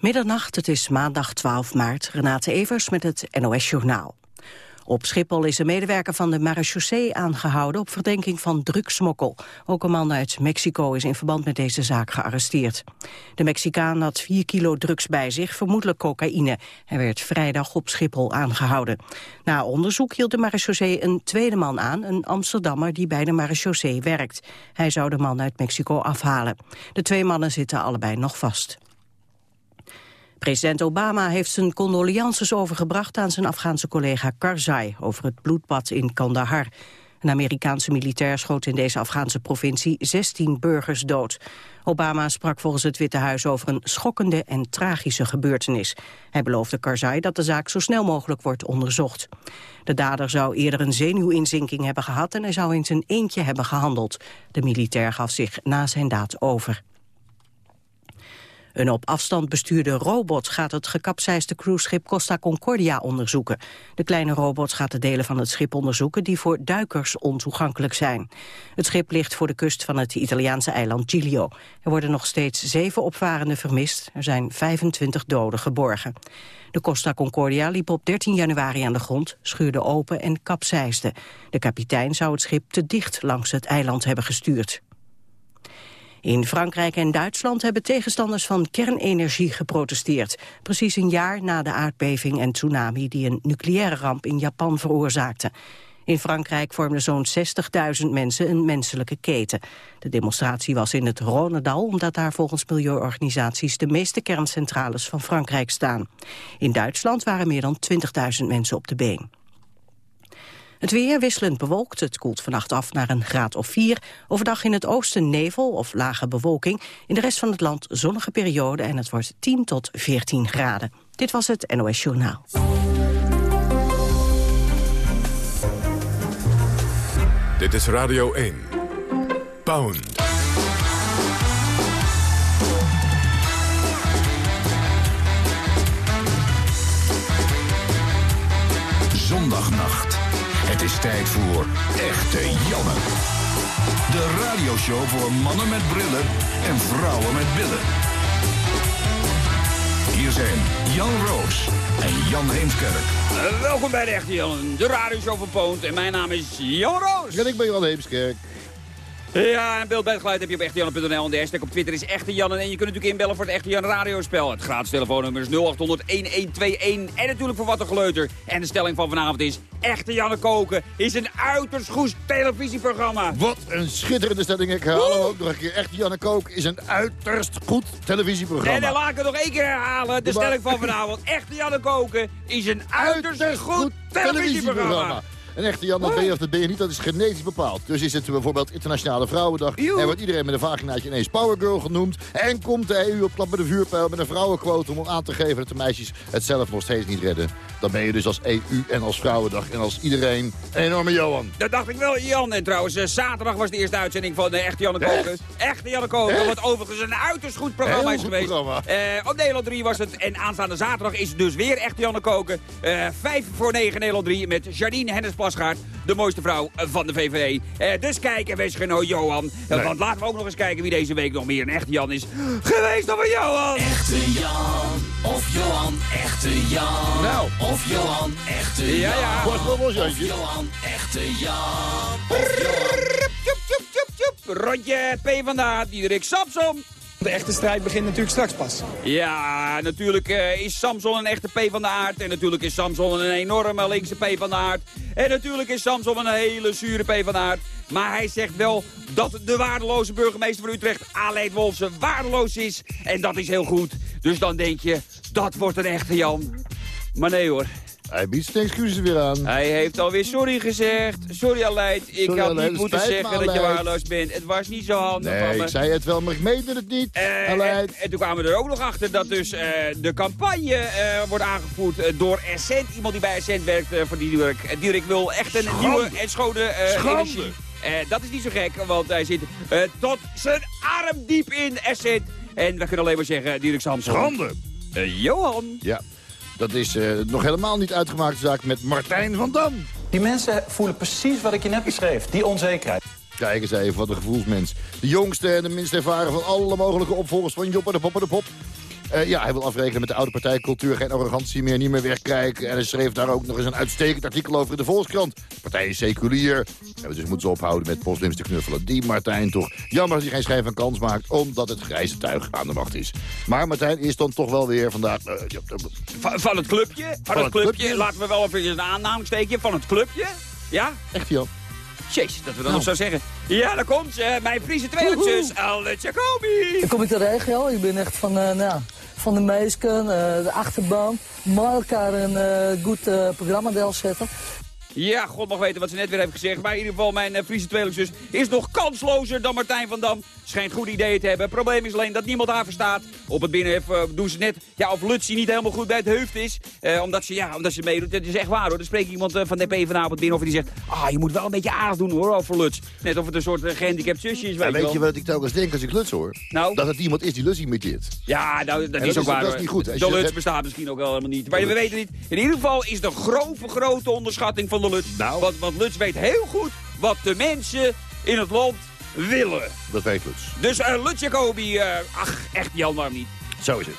Middernacht, het is maandag 12 maart. Renate Evers met het NOS Journaal. Op Schiphol is een medewerker van de marechaussee aangehouden... op verdenking van drugsmokkel. Ook een man uit Mexico is in verband met deze zaak gearresteerd. De Mexicaan had 4 kilo drugs bij zich, vermoedelijk cocaïne. Hij werd vrijdag op Schiphol aangehouden. Na onderzoek hield de marechaussee een tweede man aan... een Amsterdammer die bij de marechaussee werkt. Hij zou de man uit Mexico afhalen. De twee mannen zitten allebei nog vast. President Obama heeft zijn condolences overgebracht aan zijn Afghaanse collega Karzai over het bloedbad in Kandahar. Een Amerikaanse militair schoot in deze Afghaanse provincie 16 burgers dood. Obama sprak volgens het Witte Huis over een schokkende en tragische gebeurtenis. Hij beloofde Karzai dat de zaak zo snel mogelijk wordt onderzocht. De dader zou eerder een zenuwinzinking hebben gehad en hij zou in zijn eentje hebben gehandeld. De militair gaf zich na zijn daad over. Een op afstand bestuurde robot gaat het gekapseisde cruiseschip Costa Concordia onderzoeken. De kleine robot gaat de delen van het schip onderzoeken die voor duikers ontoegankelijk zijn. Het schip ligt voor de kust van het Italiaanse eiland Giglio. Er worden nog steeds zeven opvarenden vermist. Er zijn 25 doden geborgen. De Costa Concordia liep op 13 januari aan de grond, schuurde open en kapseisde. De kapitein zou het schip te dicht langs het eiland hebben gestuurd. In Frankrijk en Duitsland hebben tegenstanders van kernenergie geprotesteerd. Precies een jaar na de aardbeving en tsunami die een nucleaire ramp in Japan veroorzaakte. In Frankrijk vormden zo'n 60.000 mensen een menselijke keten. De demonstratie was in het Rhônedal omdat daar volgens milieuorganisaties de meeste kerncentrales van Frankrijk staan. In Duitsland waren meer dan 20.000 mensen op de been. Het weer wisselend bewolkt. Het koelt vannacht af naar een graad of 4. Overdag in het oosten nevel of lage bewolking. In de rest van het land zonnige periode en het wordt 10 tot 14 graden. Dit was het NOS Journaal. Dit is Radio 1. Pound. Het is tijd voor Echte Janne. De radioshow voor mannen met brillen en vrouwen met billen. Hier zijn Jan Roos en Jan Heemskerk. Uh, welkom bij de Echte Jan, de radioshow van Poont. En mijn naam is Jan Roos. En ik ben Jan Heemskerk. Ja, en beeld bij het geluid heb je op echtejan.nl. En de hashtag op Twitter is Echte Jan. En je kunt natuurlijk inbellen voor het Echte Jan radiospel. Het gratis telefoonnummer is 0800-1121. En natuurlijk voor wat een geleuter. En de stelling van vanavond is... Echte Janne Koken is een uiterst goed televisieprogramma. Wat een schitterende stelling. Ik herhaal hem ook nog een keer. Echte Janne Koken is een uiterst goed televisieprogramma. En dan laat ik het nog één keer herhalen. De stelling van vanavond. Echte Janne Koken is een uiterst, goed televisieprogramma. Een echte Jan, dat ben je of dat ben je niet, dat is genetisch bepaald. Dus is het bijvoorbeeld Internationale Vrouwendag. En wordt iedereen met een vaginaatje ineens Powergirl genoemd. En komt de EU op klap met een vuurpijl met een vrouwenquote om aan te geven dat de meisjes het zelf nog steeds niet redden. Dan ben je dus als EU en als Vrouwendag en als iedereen een enorme Johan. Dat dacht ik wel, Jan. En trouwens, uh, zaterdag was de eerste uitzending van de Echte Janne Koken. Echte Janne Koken, wat overigens een uiterst goed programma Heel is goed geweest. programma. Uh, op Nederland 3 was het. En aanstaande zaterdag is het dus weer Echte Janne Koken. Uh, 5 voor 9 Nederland 3 met Jardine Hennis Plasgaard. De mooiste vrouw van de VVD. Uh, dus kijk en wees geen Johan. Nee. Want laten we ook nog eens kijken wie deze week nog meer een echte Jan is. Geweest of een Johan! Echte Jan, of Johan, echte Jan. Nou. Of Johan, echte Jan. Ja, ja. Was wel wel Of. Johan, echte Jan. Of Johan. Rondje P vandaag, Diederik Samson. De echte strijd begint natuurlijk straks pas. Ja, natuurlijk eh, is Samson een echte P van de aard. En natuurlijk is Samson een enorme linkse P van de aard. En natuurlijk is Samson een hele zure P van de aard. Maar hij zegt wel dat de waardeloze burgemeester van Utrecht, Aleid Wolfsen, waardeloos is. En dat is heel goed. Dus dan denk je, dat wordt een echte Jan. Maar nee hoor, Hij biedt zijn excuses weer aan. hij heeft alweer sorry gezegd. Sorry Aleid, ik Sorry, had Aleid, niet moeten me, zeggen dat je waardeloos bent. Het was niet zo handig van Nee, me. ik zei het wel, maar ik meende het niet. Eh, en, Aleid. en toen kwamen we er ook nog achter dat dus eh, de campagne eh, wordt aangevoerd door Essent. Iemand die bij Essent werkt voor Dierik. En Dierik wil echt een Schande. nieuwe en schone eh, Schande. energie. Dat is niet zo gek, want hij zit eh, tot zijn arm diep in Essent. En we kunnen alleen maar zeggen, Dierik Samson. Schande. Johan. Ja, dat is eh, nog helemaal niet uitgemaakte zaak met Martijn van Dam. Die mensen voelen precies wat ik je net beschreef. Die onzekerheid. Kijk eens even, wat een gevoelsmens. De jongste en de minst ervaren van alle mogelijke opvolgers van Joppe de Poppe de Pop. Eh, ja, hij wil afrekenen met de oude partijcultuur. Geen arrogantie meer, niet meer wegkijken. En hij schreef daar ook nog eens een uitstekend artikel over in de Volkskrant. De partij is seculier. En we dus moeten ze ophouden met moslims te knuffelen. Die Martijn toch. Jammer dat hij geen schijn van kans maakt, omdat het grijze tuig aan de macht is. Maar Martijn is dan toch wel weer vandaag... eh, eh, Van, van het clubje, van, het het clubje. clubje. Laten we wel even een aannamingsteekje van het clubje. Ja? echt Jan. Jezus, dat we dan nog zo zeggen. Ja, daar komt ze, mijn Friese tweelingzus, Elle Jacobi. Dan kom ik de regio. Ik ben echt van, eh, nou, van de meesken, eh, de achterban. Maar elkaar een eh, goed programma deel zetten. Ja, god mag weten wat ze net weer heeft gezegd. Maar in ieder geval, mijn eh, Friese tweelingzus is nog kanslozer dan Martijn van Dam. Schijnt goede ideeën te hebben. Het probleem is alleen dat niemand haar verstaat. Op het binnenhef eh, doen ze net ja, of Lutsie niet helemaal goed bij het hoofd is. Eh, omdat, ze, ja, omdat ze meedoet. Dat is echt waar hoor. Dan spreekt iemand van de PvdA op het binnenhof en die zegt... Ah, je moet wel een beetje aardig doen hoor, over Luts. Net of het een soort gehandicapt zusje is, weet, weet je wat ik telkens denk als ik Luts hoor? Nou? Dat het iemand is die Luts imiteert. Ja, nou, dat is ook waar. dat is niet goed. De Luts hebt- bestaat misschien ook wel helemaal niet. Maar we weten niet. In ieder geval is de grove, grote onderschatting van Luts. Nou? Want, want Luts weet heel goed wat de mensen in het land willen. Dat weet Luts. Dus uh, Lutz Jacobi, eh, ach, echt Jan niet. Zo is het.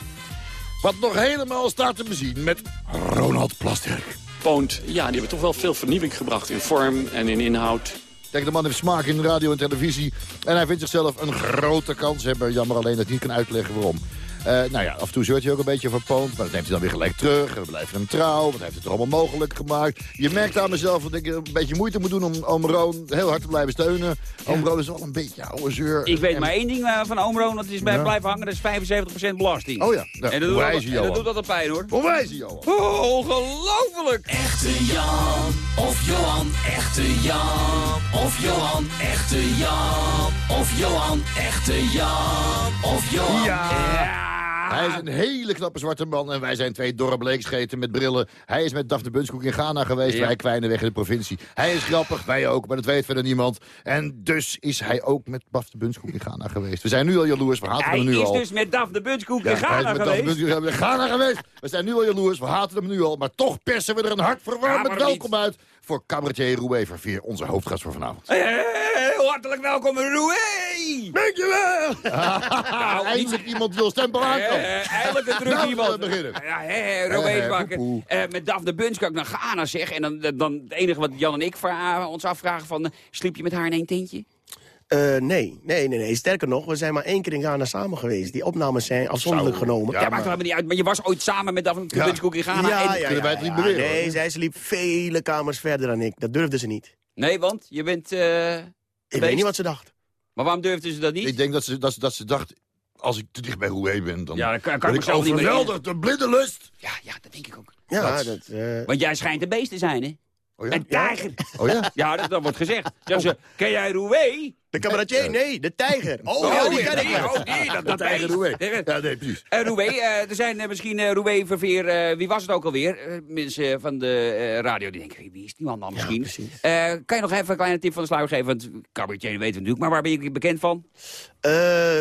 Wat nog helemaal staat te bezien met Ronald Plasterk. Poont, ja, die hebben toch wel veel vernieuwing gebracht in vorm en in inhoud. Kijk, de man heeft smaak in radio en televisie. En hij vindt zichzelf een grote kanshebber. Jammer alleen dat hij niet kan uitleggen waarom. Eh, nou ja, af en toe zeurt hij ook een beetje over Poont. Maar dat neemt hij dan weer gelijk terug. En we blijven hem trouw. Want hij heeft het er allemaal mogelijk gemaakt. Je merkt aan mezelf dat ik een beetje moeite moet doen om oom Roon heel hard te blijven steunen. Oom Roon is wel een beetje oude zeur. Ik weet En- maar één ding eh, van oom dat is bij Ja. blijven hangen, dat is 75% belasting. Oh ja, ja. En dat doet, dat, en dat doet altijd pijn hoor. Hoe wijs hij, Johan? Oh, ongelooflijk! Echte Jan of Johan, echte Jan of Johan, echte Jan of Johan, echte Jan of Johan. Ja. Hij is een hele knappe zwarte man en wij zijn twee dorre bleekscheten met brillen. Hij is met Daphne Bunskoek in Ghana geweest, Ja. wij Kwijnenweg in de provincie. Hij is grappig, wij ook, maar dat weet verder niemand. En dus is hij ook met Daphne Bunskoek in Ghana geweest. We zijn nu al jaloers, we haten Hij hem nu is al. dus met Daphne Bunskoek in hij is Ghana geweest. Bunskoek in Ghana geweest. We zijn nu al jaloers, we haten hem nu al. Maar toch persen we er een hartverwarmend welkom uit... voor cabaretier Roué Verveer, onze hoofdgast voor vanavond. Hartelijk welkom, Roué! Dankjewel! Nou, Eindelijk iemand die ons tempo aan kan. Eh, eindelijk een Nou, iemand. we beginnen. Ja, hè, Eh, is wakker. poepoe. Eh, met Daphne Bunskoek naar Ghana zeg. En dan, dan het enige wat Jan en ik ons afvragen van... eh, sliep je met haar in één tintje? Eh, nee, nee, nee, nee. Sterker nog, we zijn maar één keer in Ghana samen geweest. Die opnames zijn afzonderlijk Zo. genomen. Ja, Ja, maakt maar- er helemaal niet uit. Maar je was ooit samen met Daphne Ja. Bunskoek in Ghana. ja, en- ja, kunnen wij het ja, niet ja. Nee, hoor. zij sliep vele kamers verder dan ik. Dat durfde ze niet. Nee, want je bent... eh, Ik weet niet wat ze dacht. Maar waarom durfden ze dat niet? Ik denk dat ze, dat, ze, dat ze dacht, als ik te dicht bij Roué ben, dan Ja, dan kan, kan ben ik ik mezelf niet meer... overweldigd door blinde lust. Ja, ja, dat denk ik ook. Ja, dat... eh, Want jij schijnt een beest te zijn, hè? Oh ja? Een tijger. Oh ja? Ja, dat, dat wordt gezegd. Zeggen ze, ken jij Roué? De cabaretier? Nee, de tijger. Oh, ja, die ja, ken ik wel. oh, dat, dat Tijger. Roué. Eh, Ja, nee, precies. eh, Roué, eh, er zijn eh, misschien eh Roué Verveer, eh, wie was het ook alweer? Eh, mensen van de eh, radio die denken, wie is die man dan misschien? precies. Eh, kan je nog even een kleine tip van de sluier geven? Want cabaretier weten we natuurlijk, maar waar ben je bekend van? Eh,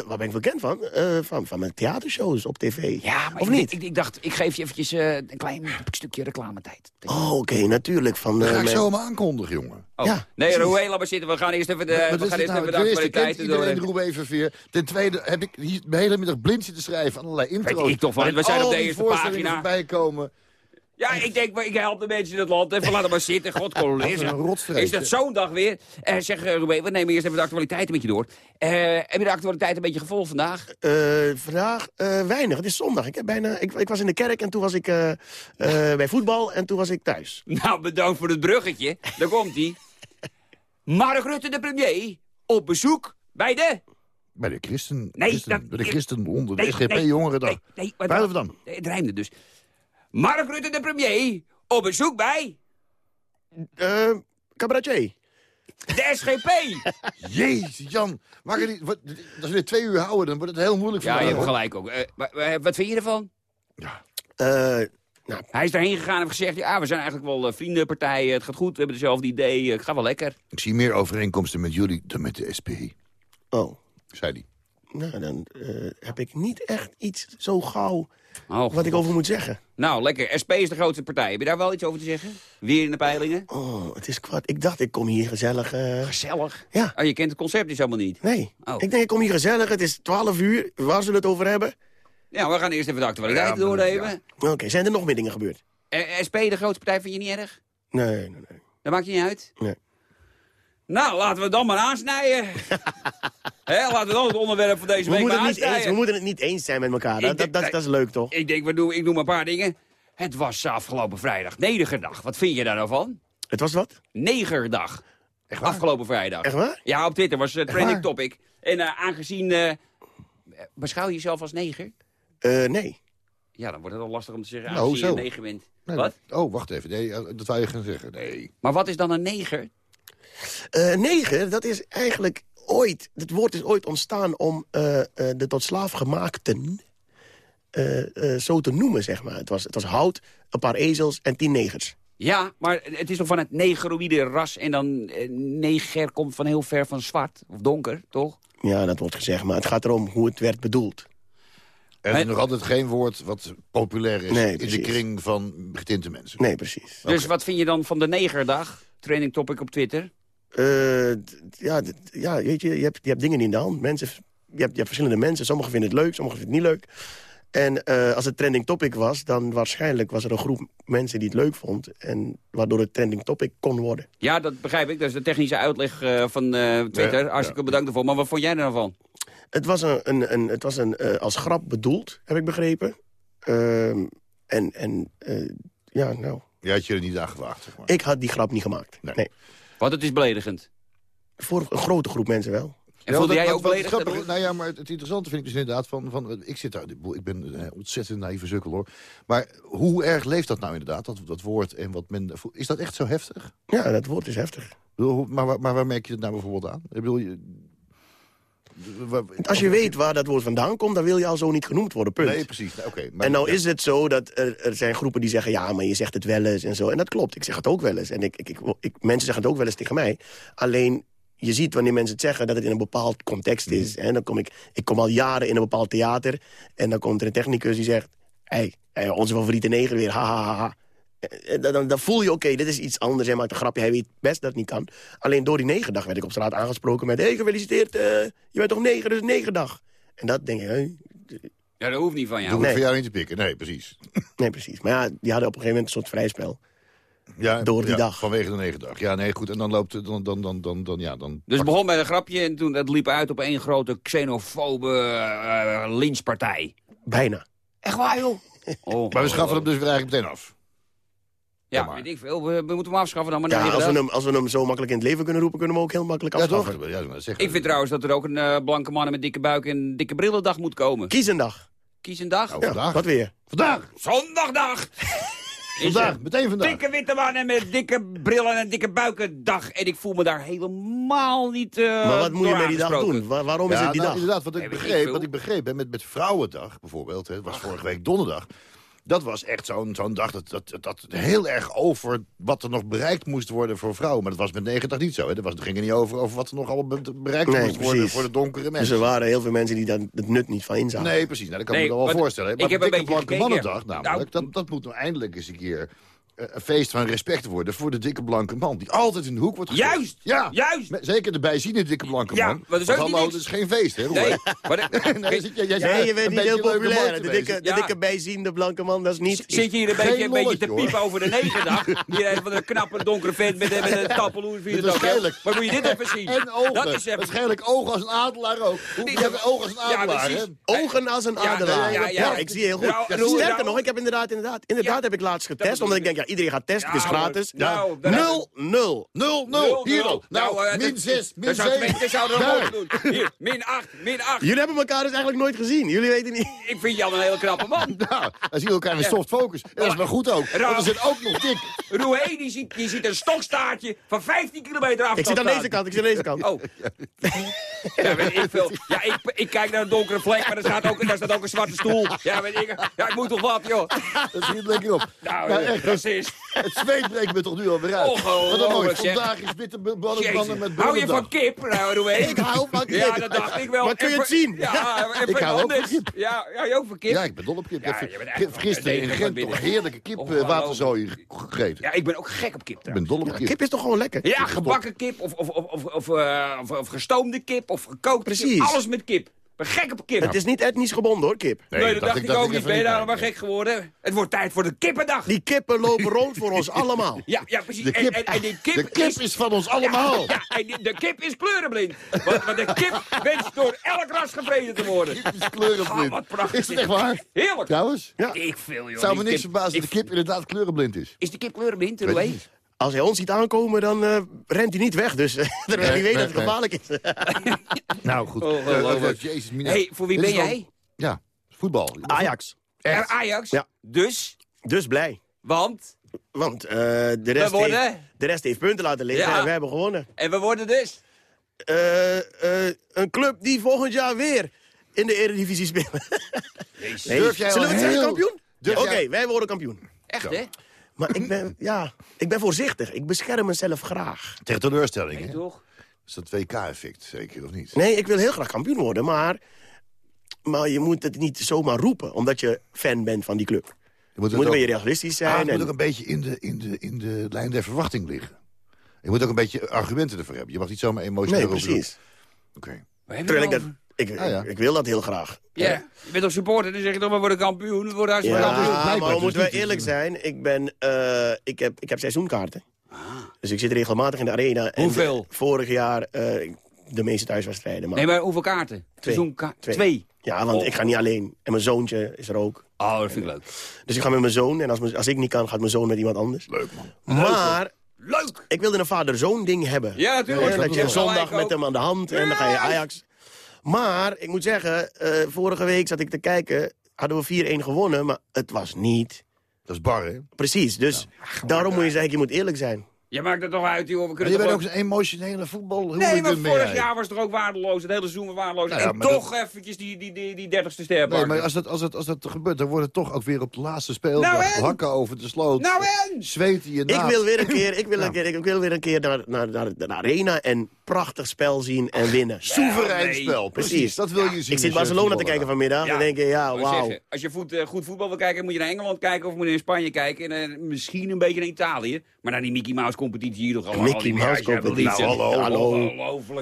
waar ben ik bekend van? Eh, van? Van mijn theatershows op tv. Ja, maar of ik, niet? Ik, ik dacht, ik geef je eventjes eh, een klein stukje reclametijd. Oh, oké, natuurlijk. Van, Dat eh, ga ik mijn- zo maar aankondigen, jongen. Oh. Ja, nee. Roué, laat maar zitten. We gaan eerst even de, we gaan eerst nou? even de Ten eerste kent actualiteiten door. iedereen Roué Verveer. Ten tweede heb ik hier de hele middag blind zitten schrijven aan allerlei intro's. ik toch wel. waarin We zijn op de eerste pagina. voorbij komen. Ja, ik denk, maar ik help de mensen in het land. Even laten maar zitten. God, een Is dat zo'n dag weer? Eh zeg, uh, Roué, we nemen eerst even de actualiteiten met je door. Eh, heb je de actualiteit een beetje gevolgd vandaag? Eh, vandaag eh, weinig. Het is zondag. Ik, heb bijna, ik, ik was in de kerk en toen was ik eh, eh, bij voetbal en toen was ik thuis. Nou, bedankt voor het bruggetje. Daar komt hij. Mark Rutte, de premier, op bezoek bij de... Bij de christen, Nee, christen, dat- bij de christen onder de Nee, nee, SGP-jongerendag. Nee, nee, we dan? Nee, Het rijmde dus. Mark Rutte, de premier, op bezoek bij Eh cabaretier. de SGP. Jezus, Jan. Er niet, wat, als we dit twee uur houden, dan wordt het heel moeilijk voor Ja, je hebt gelijk ook. Eh, eh, wat vind je ervan? Eh, Hij is daarheen gegaan en heeft gezegd... ja, we zijn eigenlijk wel eh, vriendenpartijen, het gaat goed, we hebben dezelfde ideeën, het gaat wel lekker. Ik zie meer overeenkomsten met jullie dan met de SP, oh, zei hij. nou dan eh, heb ik niet echt iets zo gauw Oh, wat ik over moet zeggen. Nou, lekker. SP is de grootste partij. Heb je daar wel iets over te zeggen? Weer in de peilingen? Oh, het is kwart. Ik dacht, ik kom hier gezellig... eh, Gezellig. Ja. Oh, je kent het concept dus helemaal niet. Nee. Oh. Ik denk, ik kom hier gezellig. Het is 12 uur. Waar zullen we het over hebben? Ja, we gaan eerst even de actualiteit Ja, doornemen. Oké, zijn er nog meer dingen gebeurd? Eh, SP, de grootste partij, vind je niet erg? Nee, nee, nee. Dat maakt je niet uit? Nee. Nou, laten we dan maar aansnijden. Hè, laten we dan het onderwerp van deze We week maar niet eens, we aansnijden. moeten het niet eens zijn met elkaar. Dat, dat, denk- dat, dat is leuk, toch? Ik denk, we doen, ik noem maar een paar dingen. Het was afgelopen vrijdag, Nedergerdag. Wat vind je daar nou van? Het was wat? Negerdag. Afgelopen vrijdag. Echt waar? Ja, op Twitter was het trending waar? topic. En eh, aangezien... eh, beschouw je jezelf als neger? Eh, nee. Ja, dan wordt het al lastig om te zeggen Nou, aangezien je neger bent. Nee, Wat? Oh, wacht even. Nee, eh, dat wou je gaan zeggen. Nee. Maar wat is dan een neger? Eh, neger, dat is eigenlijk ooit... Het woord is ooit ontstaan om de tot slaaf gemaakten... zo te noemen, zeg maar. Het was, het was hout, een paar ezels en tien negers. Ja, maar het is toch van het negroïde ras en dan neger komt van heel ver van zwart of donker, toch? Ja, dat wordt gezegd, maar het gaat erom hoe het werd bedoeld. Er is nog altijd geen woord wat populair is Nee, in de kring van getinte mensen. Nee, precies. Dus wat vind je dan van de negerdag? Training topic op Twitter. Eh, ja, ja, weet je, je hebt, je hebt dingen in de hand. Mensen, je, hebt, je hebt verschillende mensen. Sommigen vinden het leuk, sommigen vinden het niet leuk. En eh, als het trending topic was, dan waarschijnlijk was er een groep mensen die het leuk vond. En waardoor het trending topic kon worden. Ja, dat begrijp ik. Dat is de technische uitleg eh, van eh, Twitter. Ja, Hartstikke bedankt ervoor. Maar wat vond jij er nou van? Het was, een, een, een, het was een, eh, als grap bedoeld, heb ik begrepen. Ehm, en en eh, ja, nou, Je had je er niet aan gevraagd, zeg maar. ik had die grap niet gemaakt. Nee. Nee. Want het is beledigend. Voor een grote groep mensen wel. En Ja, voelde jij ook beledigd? Nou ja, maar het, het interessante vind ik dus inderdaad van... van ik zit daar, ik ben een ontzettend naïeve sukkel hoor. Maar hoe erg leeft dat nou inderdaad, dat, dat woord en wat men... Is dat echt zo heftig? Ja, dat woord is heftig. Bedoel, Maar, waar- maar waar merk je het nou bijvoorbeeld aan? Ik bedoel, je, Als je weet waar dat woord vandaan komt, dan wil je al zo niet genoemd worden, punt. Nee, precies. Nee, maar- en nou ja. is het zo dat er, er zijn groepen die zeggen... ja, maar je zegt het wel eens en zo. En dat klopt, ik zeg het ook wel eens. En ik, ik, ik, ik- mensen zeggen het ook wel eens tegen mij. Alleen, je ziet wanneer mensen het zeggen... dat het in een bepaald context is. En dan kom ik, ik kom al jaren in een bepaald theater... en dan komt er een technicus die zegt... hé, hey, onze favoriete neger weer, ha, ha, ha, ha. Dan, dan, dan voel je, oké, dit is iets anders. Hij maakt een grapje, hij weet best dat het niet kan. Alleen door die negerdag werd ik op straat aangesproken met... hé, hey, gefeliciteerd, eh, je bent toch neger, dus negerdag. En dat denk ik, hé, Ja, dat hoeft niet van jou. het Nee. voor jou niet te pikken. Nee, precies. Nee, precies. Maar ja, die hadden op een gegeven moment een soort vrijspel. Ja, Door die ja, dag. Vanwege de negendag. Ja, nee, goed. En dan loopt het... Dan, dan, dan, dan, dan, ja, dan Dus het begon met een grapje en toen dat liep uit op één grote xenofobe eh, lynchpartij. Bijna. Echt waar, joh? Oh, Maar we schaffen hem dus weer eigenlijk meteen af. Ja, maar. weet ik veel. We, we moeten hem afschaffen dan maar. Ja, als we, hem, als we hem zo makkelijk in het leven kunnen roepen... kunnen we hem ook heel makkelijk Ja, afschaffen. toch? Ja, Ik vind trouwens dat er ook een eh, blanke mannen met dikke buik en dikke brillendag moet komen. Kies een dag. Kies een dag. Nou, Ja, vandaag. wat weer? Vandaag. Zondagdag! Vandaag. Meteen vandaag. Dikke witte mannen met dikke brillen en dikke buiken dag. En ik voel me daar helemaal niet uh, maar wat moet je met die dag doen? Waar- waarom is het die nou, dag? inderdaad, wat ik begreep, wat ik begreep hè, met, met Vrouwendag bijvoorbeeld, hè, het was vorige week donderdag. Dat was echt zo'n zo'n dag dat, dat, dat heel erg over wat er nog bereikt moest worden voor vrouwen. Maar dat was met negendag niet zo. Hè. Dat, was, dat ging er niet over, over wat er nog allemaal be- bereikt Nee, moest worden voor de donkere Dus mensen. er waren heel veel mensen die daar het nut niet van inzagen. Nee, precies. Nou, dat kan Nee, ik me wel voorstellen. ik Maar heb de een blanke gekeken. mannendag namelijk, Nou, dat, dat moet nou eindelijk eens een keer een feest van respect worden voor de dikke blanke man. Die altijd in de hoek wordt gezet. Juist! Ja, Juist! Met- zeker de bijziende dikke blanke Ja, man. maar dat is ook Want hallo, dat is geen feest, hè? Nee, maar de- Nee, zit jij- jij zit Nee, je een bent niet heel populair. De dikke, de Ja. dikke bijziende blanke man, dat is niet... Zit je hier een beetje, een beetje te piepen over de negendag? Hier een van de knappe donkere vent met, met een tappeloer. Dit waarschijnlijk. Maar moet je dit even zien? En ogen. Dat is even... Waarschijnlijk ogen als een adelaar ook. Je hebt ogen als een Ja, adelaar, hè? Ogen als een Ja, adelaar. ja, Ja, ja, ja. ik zie je heel goed. Ja, Ja, Sterker ja. nog, ik heb inderdaad, inderdaad, inderdaad Ja. heb ik laatst getest. Omdat ik ik. denk, ja, iedereen gaat testen, het is gratis. Nou, daar- Nul, nul. Nul, Nul, nul. Hier nul. al. Nou, eh, min dat- 6, min dat zou 7. twee- Dat zouden we ook doen. Hier, min 8, min 8. Jullie hebben elkaar dus eigenlijk nooit gezien. Jullie weten niet... Ik vind jou een hele knappe man. Nou, dan zien we elkaar in soft focus. En dat is maar goed ook. Want we zijn ook nog dik. Roué, die ziet, die ziet een stokstaartje van 15 kilometer af. Ik zit aan deze kant, ik zit aan deze kant. Oh. Ja, weet ik veel. Ja, ik, ik kijk naar een donkere vlek, maar er staat ook, daar staat ook een zwarte stoel. Ja, weet ik. Ja, ik moet toch wat, joh. Dat schiet lekker op. Nou, eh, echt, het zweet breekt me toch nu alweer uit. Ongelooflijk, Wat een mooi. Vandaag is witte b- mannen Jezus. mannen met Hou je van kip, nou? Ik hou van kip. Ja, dat dacht ik wel. Maar kun je het zien? Ja, Ik hou ook van kip. Ja, je ook van kip? Ja, ik ben dol op kip. Ja, ik heb je bent ge- echt gisteren in een Gent toch heerlijke kip uh, Ongelooflijk. waterzooi gegeten. Ja, ik ben ook gek op kip Ik ben dol op kip. Kip is toch gewoon lekker? Ja, gebakken kip of, of, of, of, of, eh, of, gestoomde kip of gekookte Precies. kip. Alles met kip. Ben gek op kip. Het is niet etnisch gebonden hoor, kip. Nee, dat dacht ik ook niet. Ben je daar maar gek geworden? Het wordt tijd voor de kippendag. Die kippen lopen rond voor ons allemaal. Ja, ja precies. De En, kip, en, en die kip, de kip is van ons allemaal. Ja, en die- de kip is kleurenblind. Want, want de kip wenst door elk ras gevreden te worden. Kip is kleurenblind. Ah, wat prachtig. Is het echt waar? Heerlijk. Trouwens? Ja. Ik veel, joh. Zou me niks kip- verbazen dat de kip inderdaad kleurenblind is. Is de kip kleurenblind, Roué? Als hij ons ziet aankomen, dan eh, rent hij niet weg. Dus terwijl hij weet dat het nee. gevaarlijk is. Nou goed. Oh, Eh, oh, oh. eh, Jezus, hey, voor wie Dit ben jij? Ja, voetbal. Ajax. Er Ajax? Ja. Dus? Dus blij. Want? Want eh, de, rest We worden- heeft, de rest heeft punten laten liggen Ja. en we hebben gewonnen. En we worden dus? Eh, eh, een club die volgend jaar weer in de Eredivisie speelt. Nee, Durf jij Zullen we het zeggen, kampioen? Oké, wij worden kampioen. Echt, hè? Maar ik ben, ja, ik ben voorzichtig. Ik bescherm mezelf graag. Tegen teleurstelling, hè? Toch? Is dat WK-effect, zeker, of niet? Nee, ik wil heel graag kampioen worden, maar, maar je moet het niet zomaar roepen... omdat je fan bent van die club. Je Je moet, moet een beetje realistisch Ah, zijn. het moet en- ook een beetje in de, in, de, in de lijn der verwachting liggen. Je moet ook een beetje argumenten ervoor hebben. Je mag niet zomaar emotioneel nee, precies. Oké. We hebben Terwijl ik, dat. Ik, Ah, ja. ik, ik wil dat heel graag. Ja, je bent toch supporter, dan zeg je toch, we worden kampioen. We worden hartstikke Ja, kampioen. maar dus moeten niet- eerlijk zijn. Ik, ben, eh, ik, heb, ik heb seizoenkaarten. Ah. Dus ik zit regelmatig in de arena. En Hoeveel? de- vorig jaar eh, de meeste thuiswedstrijden. Maar Nee, maar hoeveel kaarten? Seizoenka- Twee. Twee. Ja, want Oh. ik ga niet alleen. En mijn zoontje is er ook. Oh, dat vind ik leuk. Dus ik ga met mijn zoon. En als, mijn- als ik niet kan, gaat mijn zoon met iemand anders. Leuk, man. Maar Leuk! ik wilde een vader-zoon ding hebben. Ja, natuurlijk. Eh, dat dat je zondag met hem aan de hand en dan ga je Ajax. Maar ik moet zeggen, eh, vorige week zat ik te kijken. Hadden we 4-1 gewonnen, maar het was niet. Dat is bar, hè? Precies, dus daarom moet je zeggen, je moet eerlijk zijn. Je maakt het toch uit, joh. We kunnen je bent ook een emotionele voetbal. Hoe Nee, maar vorig jaar was het er ook waardeloos. Het hele seizoen was waardeloos. Nou ja, en toch eventjes die, die, die, die dertigste ster Nee, maar als dat, als, dat, als dat gebeurt, dan wordt het toch ook weer op de laatste speeldag. Nou en? hakken over de sloot. Nou en? Zweten je Ik naad. wil weer een keer, ik wil Ja. een keer, ik wil weer een keer naar, naar, naar de arena en prachtig spel zien en winnen. Soeverein nee. spel, precies. Precies. Dat wil je zien. Ik zit Barcelona te kijken vanmiddag Ja. en denk je, ja, Ik wauw. als je voet, eh, goed voetbal wil kijken, moet je naar Engeland kijken of moet je in Spanje kijken. En eh, misschien een beetje naar Italië. Maar naar die Mickey Mouse competitie hier toch allemaal. Mickey Mouse competitie. Nou, hallo.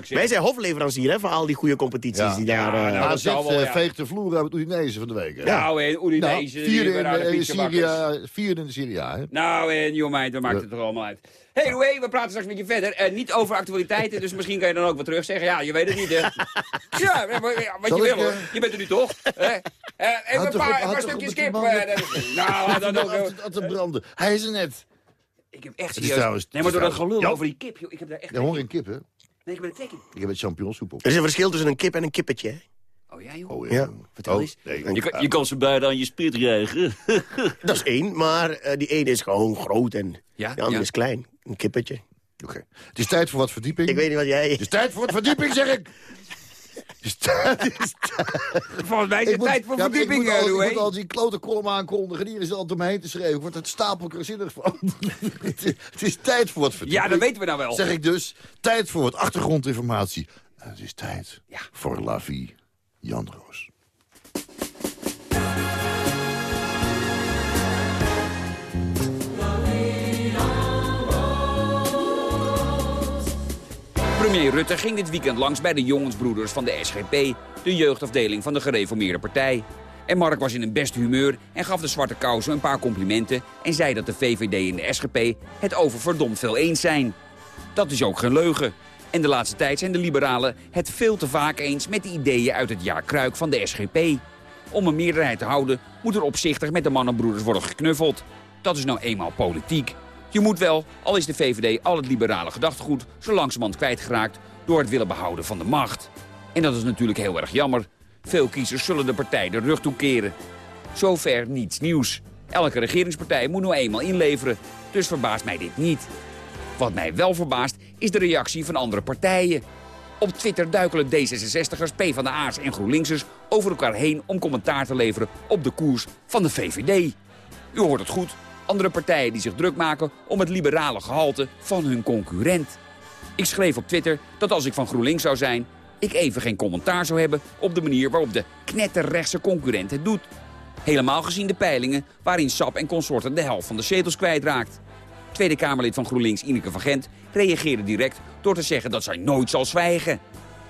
Wij zijn hofleverancier hè, voor al die goede competities Ja. die daar... Ja, eh, nou, dat AZ zal wel, eh, ja. veegt de vloer uit Udinese van de week. hè? Nou, en Nou, Udinese, vierde in, de de, in pizzabakkers. Syrië, vierde in de Syrië, hè? Nou, en joh meid, we maken het er allemaal uit. Hey Roué, we praten straks met je verder. Eh, niet over actualiteiten, dus misschien kan je dan ook wat terug zeggen. Ja, je weet het niet, hè? ja, maar- maar- wat je wil, hoor. eh, Je bent er nu toch? Hè? Eh, even een paar, een paar stukjes kip. eh, dat- nou, dat ook. Altijd altijd branden. Hij is er net. Ik heb echt is serieus... trouwens- nee, maar door dat gelul over die kip, joh. Ik heb daar echt... Ja, hoor een kip, hè? Nee, ik ben trek in. Ik heb het champignonsoep op. Er is een verschil tussen een kip en een kippetje. hè. Oh, ja, joh. Oh, Ja, vertel Oh, eens. Nee. Je kan, je kan ze beide aan je spit rijgen. Dat is één, maar eh, die ene is gewoon groot en Ja, de andere ja. is klein. Een kippetje. Oké. Het is tijd voor wat verdieping. Ik weet niet wat jij... Het is tijd voor wat verdieping, zeg ik! Volgens mij is het tijd voor ja, verdieping, ik moet, al, ik moet al die klote column aankondigen. Die is altijd om me heen te schreeuwen. Ik word het stapelkrazinnig van. het, is, het is tijd voor wat verdieping. Ja, dat weten we nou wel. Zeg ik dus. Tijd voor wat achtergrondinformatie. En het is tijd Ja. voor La Vie. Jan Roos. Premier Rutte ging dit weekend langs bij de jongensbroeders van de SGP, de jeugdafdeling van de gereformeerde partij. En Mark was in een beste humeur en gaf de zwarte kousen een paar complimenten... en zei dat de VVD en de SGP het over verdomd veel eens zijn. Dat is ook geen leugen. En de laatste tijd zijn de liberalen het veel te vaak eens met de ideeën uit het jaar Kruik van de SGP. Om een meerderheid te houden moet er opzichtig met de mannenbroeders worden geknuffeld. Dat is nou eenmaal politiek. Je moet wel, al is de VVD al het liberale gedachtegoed zo langzamerhand kwijtgeraakt door het willen behouden van de macht. En dat is natuurlijk heel erg jammer. Veel kiezers zullen de partij de rug toekeren. Zover niets nieuws. Elke regeringspartij moet nou eenmaal inleveren, dus verbaast mij dit niet. Wat mij wel verbaast is de reactie van andere partijen. Op Twitter duikelen D66'ers, PvdA'ers en GroenLinksers over elkaar heen om commentaar te leveren op de koers van de VVD. U hoort het goed, andere partijen die zich druk maken om het liberale gehalte van hun concurrent. Ik schreef op Twitter dat als ik van GroenLinks zou zijn... ik even geen commentaar zou hebben op de manier waarop de knetterrechtse concurrent het doet. Helemaal gezien de peilingen waarin SAP en consorten de helft van de zetels kwijtraakt. Tweede Kamerlid van GroenLinks, Ineke van Gent, reageerde direct door te zeggen dat zij nooit zal zwijgen.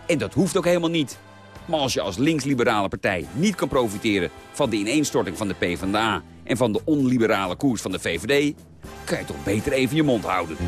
En dat hoeft ook helemaal niet. Maar als je als linksliberale partij niet kan profiteren van de ineenstorting van de PvdA... en van de onliberale koers van de VVD... kan je toch beter even je mond houden.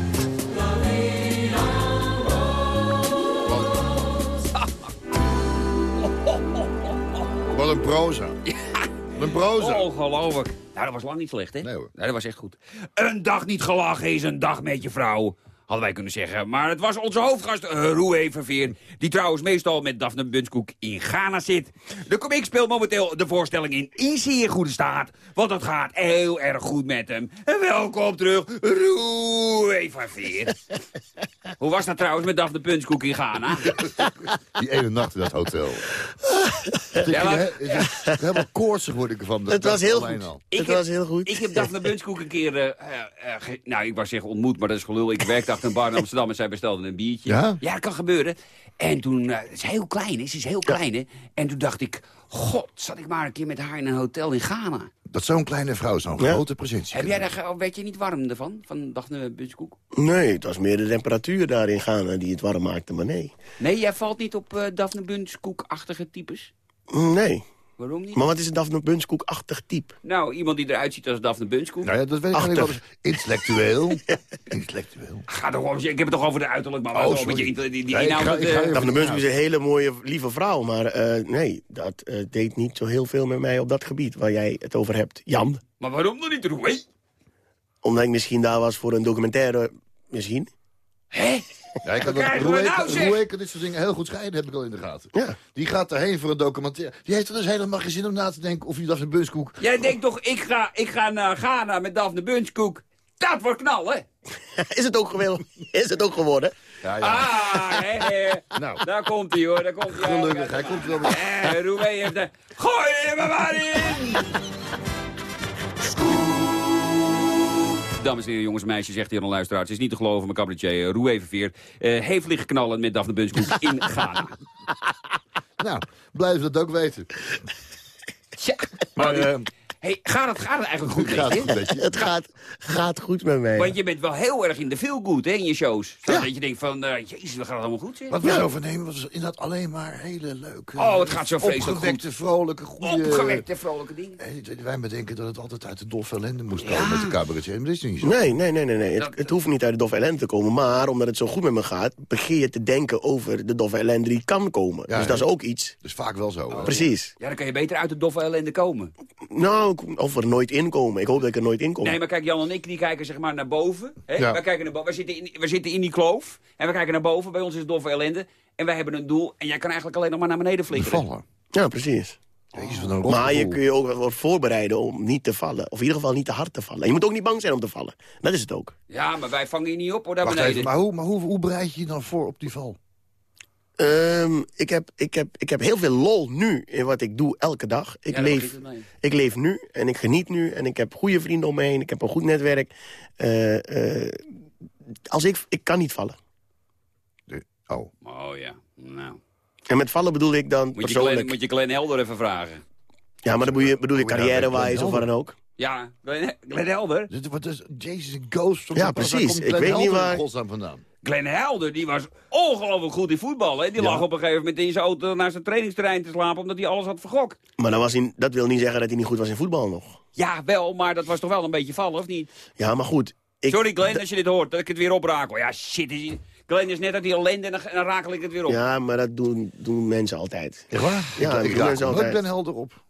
Wat een proza. Wat een proza. Ongelooflijk. Nou, dat was lang niet slecht, hè? Nee, hoor. dat was echt goed. Een dag niet gelachen is een dag met je vrouw. Hadden wij kunnen zeggen. Maar het was onze hoofdgast, uh, Roe Verveer. Die trouwens meestal met Daphne Bunskoek in Ghana zit. De comic speelt momenteel de voorstelling in in zeer goede staat. Want het gaat heel erg goed met hem. En welkom terug, Roe Verveer. Hoe was dat trouwens met Daphne Bunskoek in Ghana? Die ene nacht in dat hotel. Ik Ja, maar- helemaal koortsig word ik ervan. Het was heel goed. Al. Het heb- was heel goed. Ik heb Daphne Bunskoek een keer, eh, eh, eh, nou ik wou zeggen ontmoet, maar dat is gelul. Ik werkte achter een bar in Amsterdam en zij bestelde een biertje. Ja? dat kan gebeuren. En toen, eh, het is heel klein, hè? ze is heel klein hè. En toen dacht ik, god, zat ik maar een keer met haar in een hotel in Ghana. Dat zo'n kleine vrouw zo'n Ja. grote presentie Heb jij daar, ge- weet je niet warm ervan, van Daphne Bunskoek? Nee, het was meer de temperatuur daar in Ghana die het warm maakte, maar nee. Nee, jij valt niet op eh Daphne Bunskoek-achtige types? Nee. Waarom niet? Maar wat is een Daphne Bunskoek-achtig type? Nou, iemand die eruit ziet als Daphne Bunskoek. Nou ja, dat weet ik niet. Wat intellectueel. intellectueel. Ga toch om, ik heb het toch over de uiterlijk, maar Oh, wat met je, die, die, die Nee, ik inhoud, ga- ik eh, ga Daphne Bunskoek is een hele mooie, lieve vrouw. Maar eh, nee, dat eh, deed niet zo heel veel met mij op dat gebied waar jij het over hebt. Jan, Maar waarom dan niet, Roe? omdat ik misschien daar was voor een documentaire, misschien. Hè? Ja, ik kan dat, nou, dit soort dingen heel goed scheiden, heb ik al in de gaten. Ja. Die gaat daarheen voor een documentaire. Die heeft er dus helemaal geen zin om na te denken of die Daphne Bunskoek... Jij denkt toch, ik ga, ik ga naar Ghana met Daphne Bunskoek. Dat wordt knallen. Is het ook, geworden? is het ook geworden? Ja, ja. Ah, hè, hè. Nou. Daar komt hij hoor, daar komt hij. Gelukkig, hij komt er wel weer. Eh, heeft de... Gooi er maar maar in! Dames en heren, jongens en meisjes, zegt hier een luisteraar. Het is niet te geloven, mijn cabaretier uh, Roué Verveer... eh, heeft liggen knallen met Daphne Bunskoek in Ghana. Nou, blijven we dat ook weten. Tja, Maar eh, hey, gaat, het, gaat het eigenlijk goed het gaat met goed je? met je. Het gaat, gaat goed met mij. Want je bent wel heel erg in de feel-good hè, in je shows. Zo Dat je denkt van, eh, jezus, we gaan het allemaal goed zeg. Wat we overnemen was inderdaad alleen maar hele leuke... Oh, het gaat zo vreselijk Opgewekte, vrolijke, goede... Opgewekte, vrolijke dingen. Wij bedenken dat het altijd uit de doffe ellende moest komen met de cabaretier. Maar dat is niet zo. Nee, nee, nee, nee. nee. Dat- Het, het hoeft niet uit de doffe ellende te komen. Maar omdat het zo goed met me gaat, begin je te denken over de doffe ellende die kan komen. Ja, dus dat is ja. ook iets. Dat is vaak wel zo. hè? Precies. Ja, dan kan je beter uit de doffe ellende komen. Nou, of er nooit in komen. Ik hoop dat ik er nooit in kom. Nee, maar kijk, Jan en ik die kijken zeg maar naar boven. Hè? Ja. Wij, kijken naar boven. Wij, zitten in, wij zitten in die kloof. En we kijken naar boven. Bij ons is het doffe ellende. En wij hebben een doel. En jij kan eigenlijk alleen nog maar naar beneden flikkeren. Vallen. Ja, precies. Maar je kun je ook wel voorbereiden om niet te vallen. Of in ieder geval niet te hard te vallen. En je moet ook niet bang zijn om te vallen. Dat is het ook. Ja, maar wij vangen je niet op hoor, daar Wacht beneden. even, maar, hoe, maar hoe, hoe bereid je je dan voor op die val? Ehm, ik, heb, ik, heb, ik heb heel veel lol nu in wat ik doe elke dag. Ik, Ja, leef, ik leef nu en ik geniet nu. En ik heb goede vrienden om me heen. Ik heb een goed netwerk. Eh, eh, als ik, ik kan niet vallen. De- oh. Oh ja, nou. En met vallen bedoel ik dan Moet je, persoonlijk... Glenn, moet je Glenn Helder even vragen. Ja, maar dan bedoel je, bedoel je nou carrière-wise of wat dan ook. Ja, Glenn, Glenn Helder? Wat is Jezus, een ghost van Ja, precies. Ik weet niet waar- vandaan. Glenn Helder, die was ongelooflijk goed in voetbal. Hè? Die Ja. lag op een gegeven moment in zijn auto naar zijn trainingsterrein te slapen... omdat hij alles had vergokt. Maar dan was hij, dat wil niet zeggen dat hij niet goed was in voetbal nog. Ja, wel, maar dat was toch wel een beetje vallen, of niet? Ja, maar goed. Ik, Sorry Glenn, als je dit hoort, dat ik het weer oprakel. Ja, shit. Is... Glenn is net uit die ellende en dan, en dan rakel ik het weer op. Ja, maar dat doen, doen mensen altijd. Echt waar? Ja, ik, ik ik raak mensen. Glenn Helder op.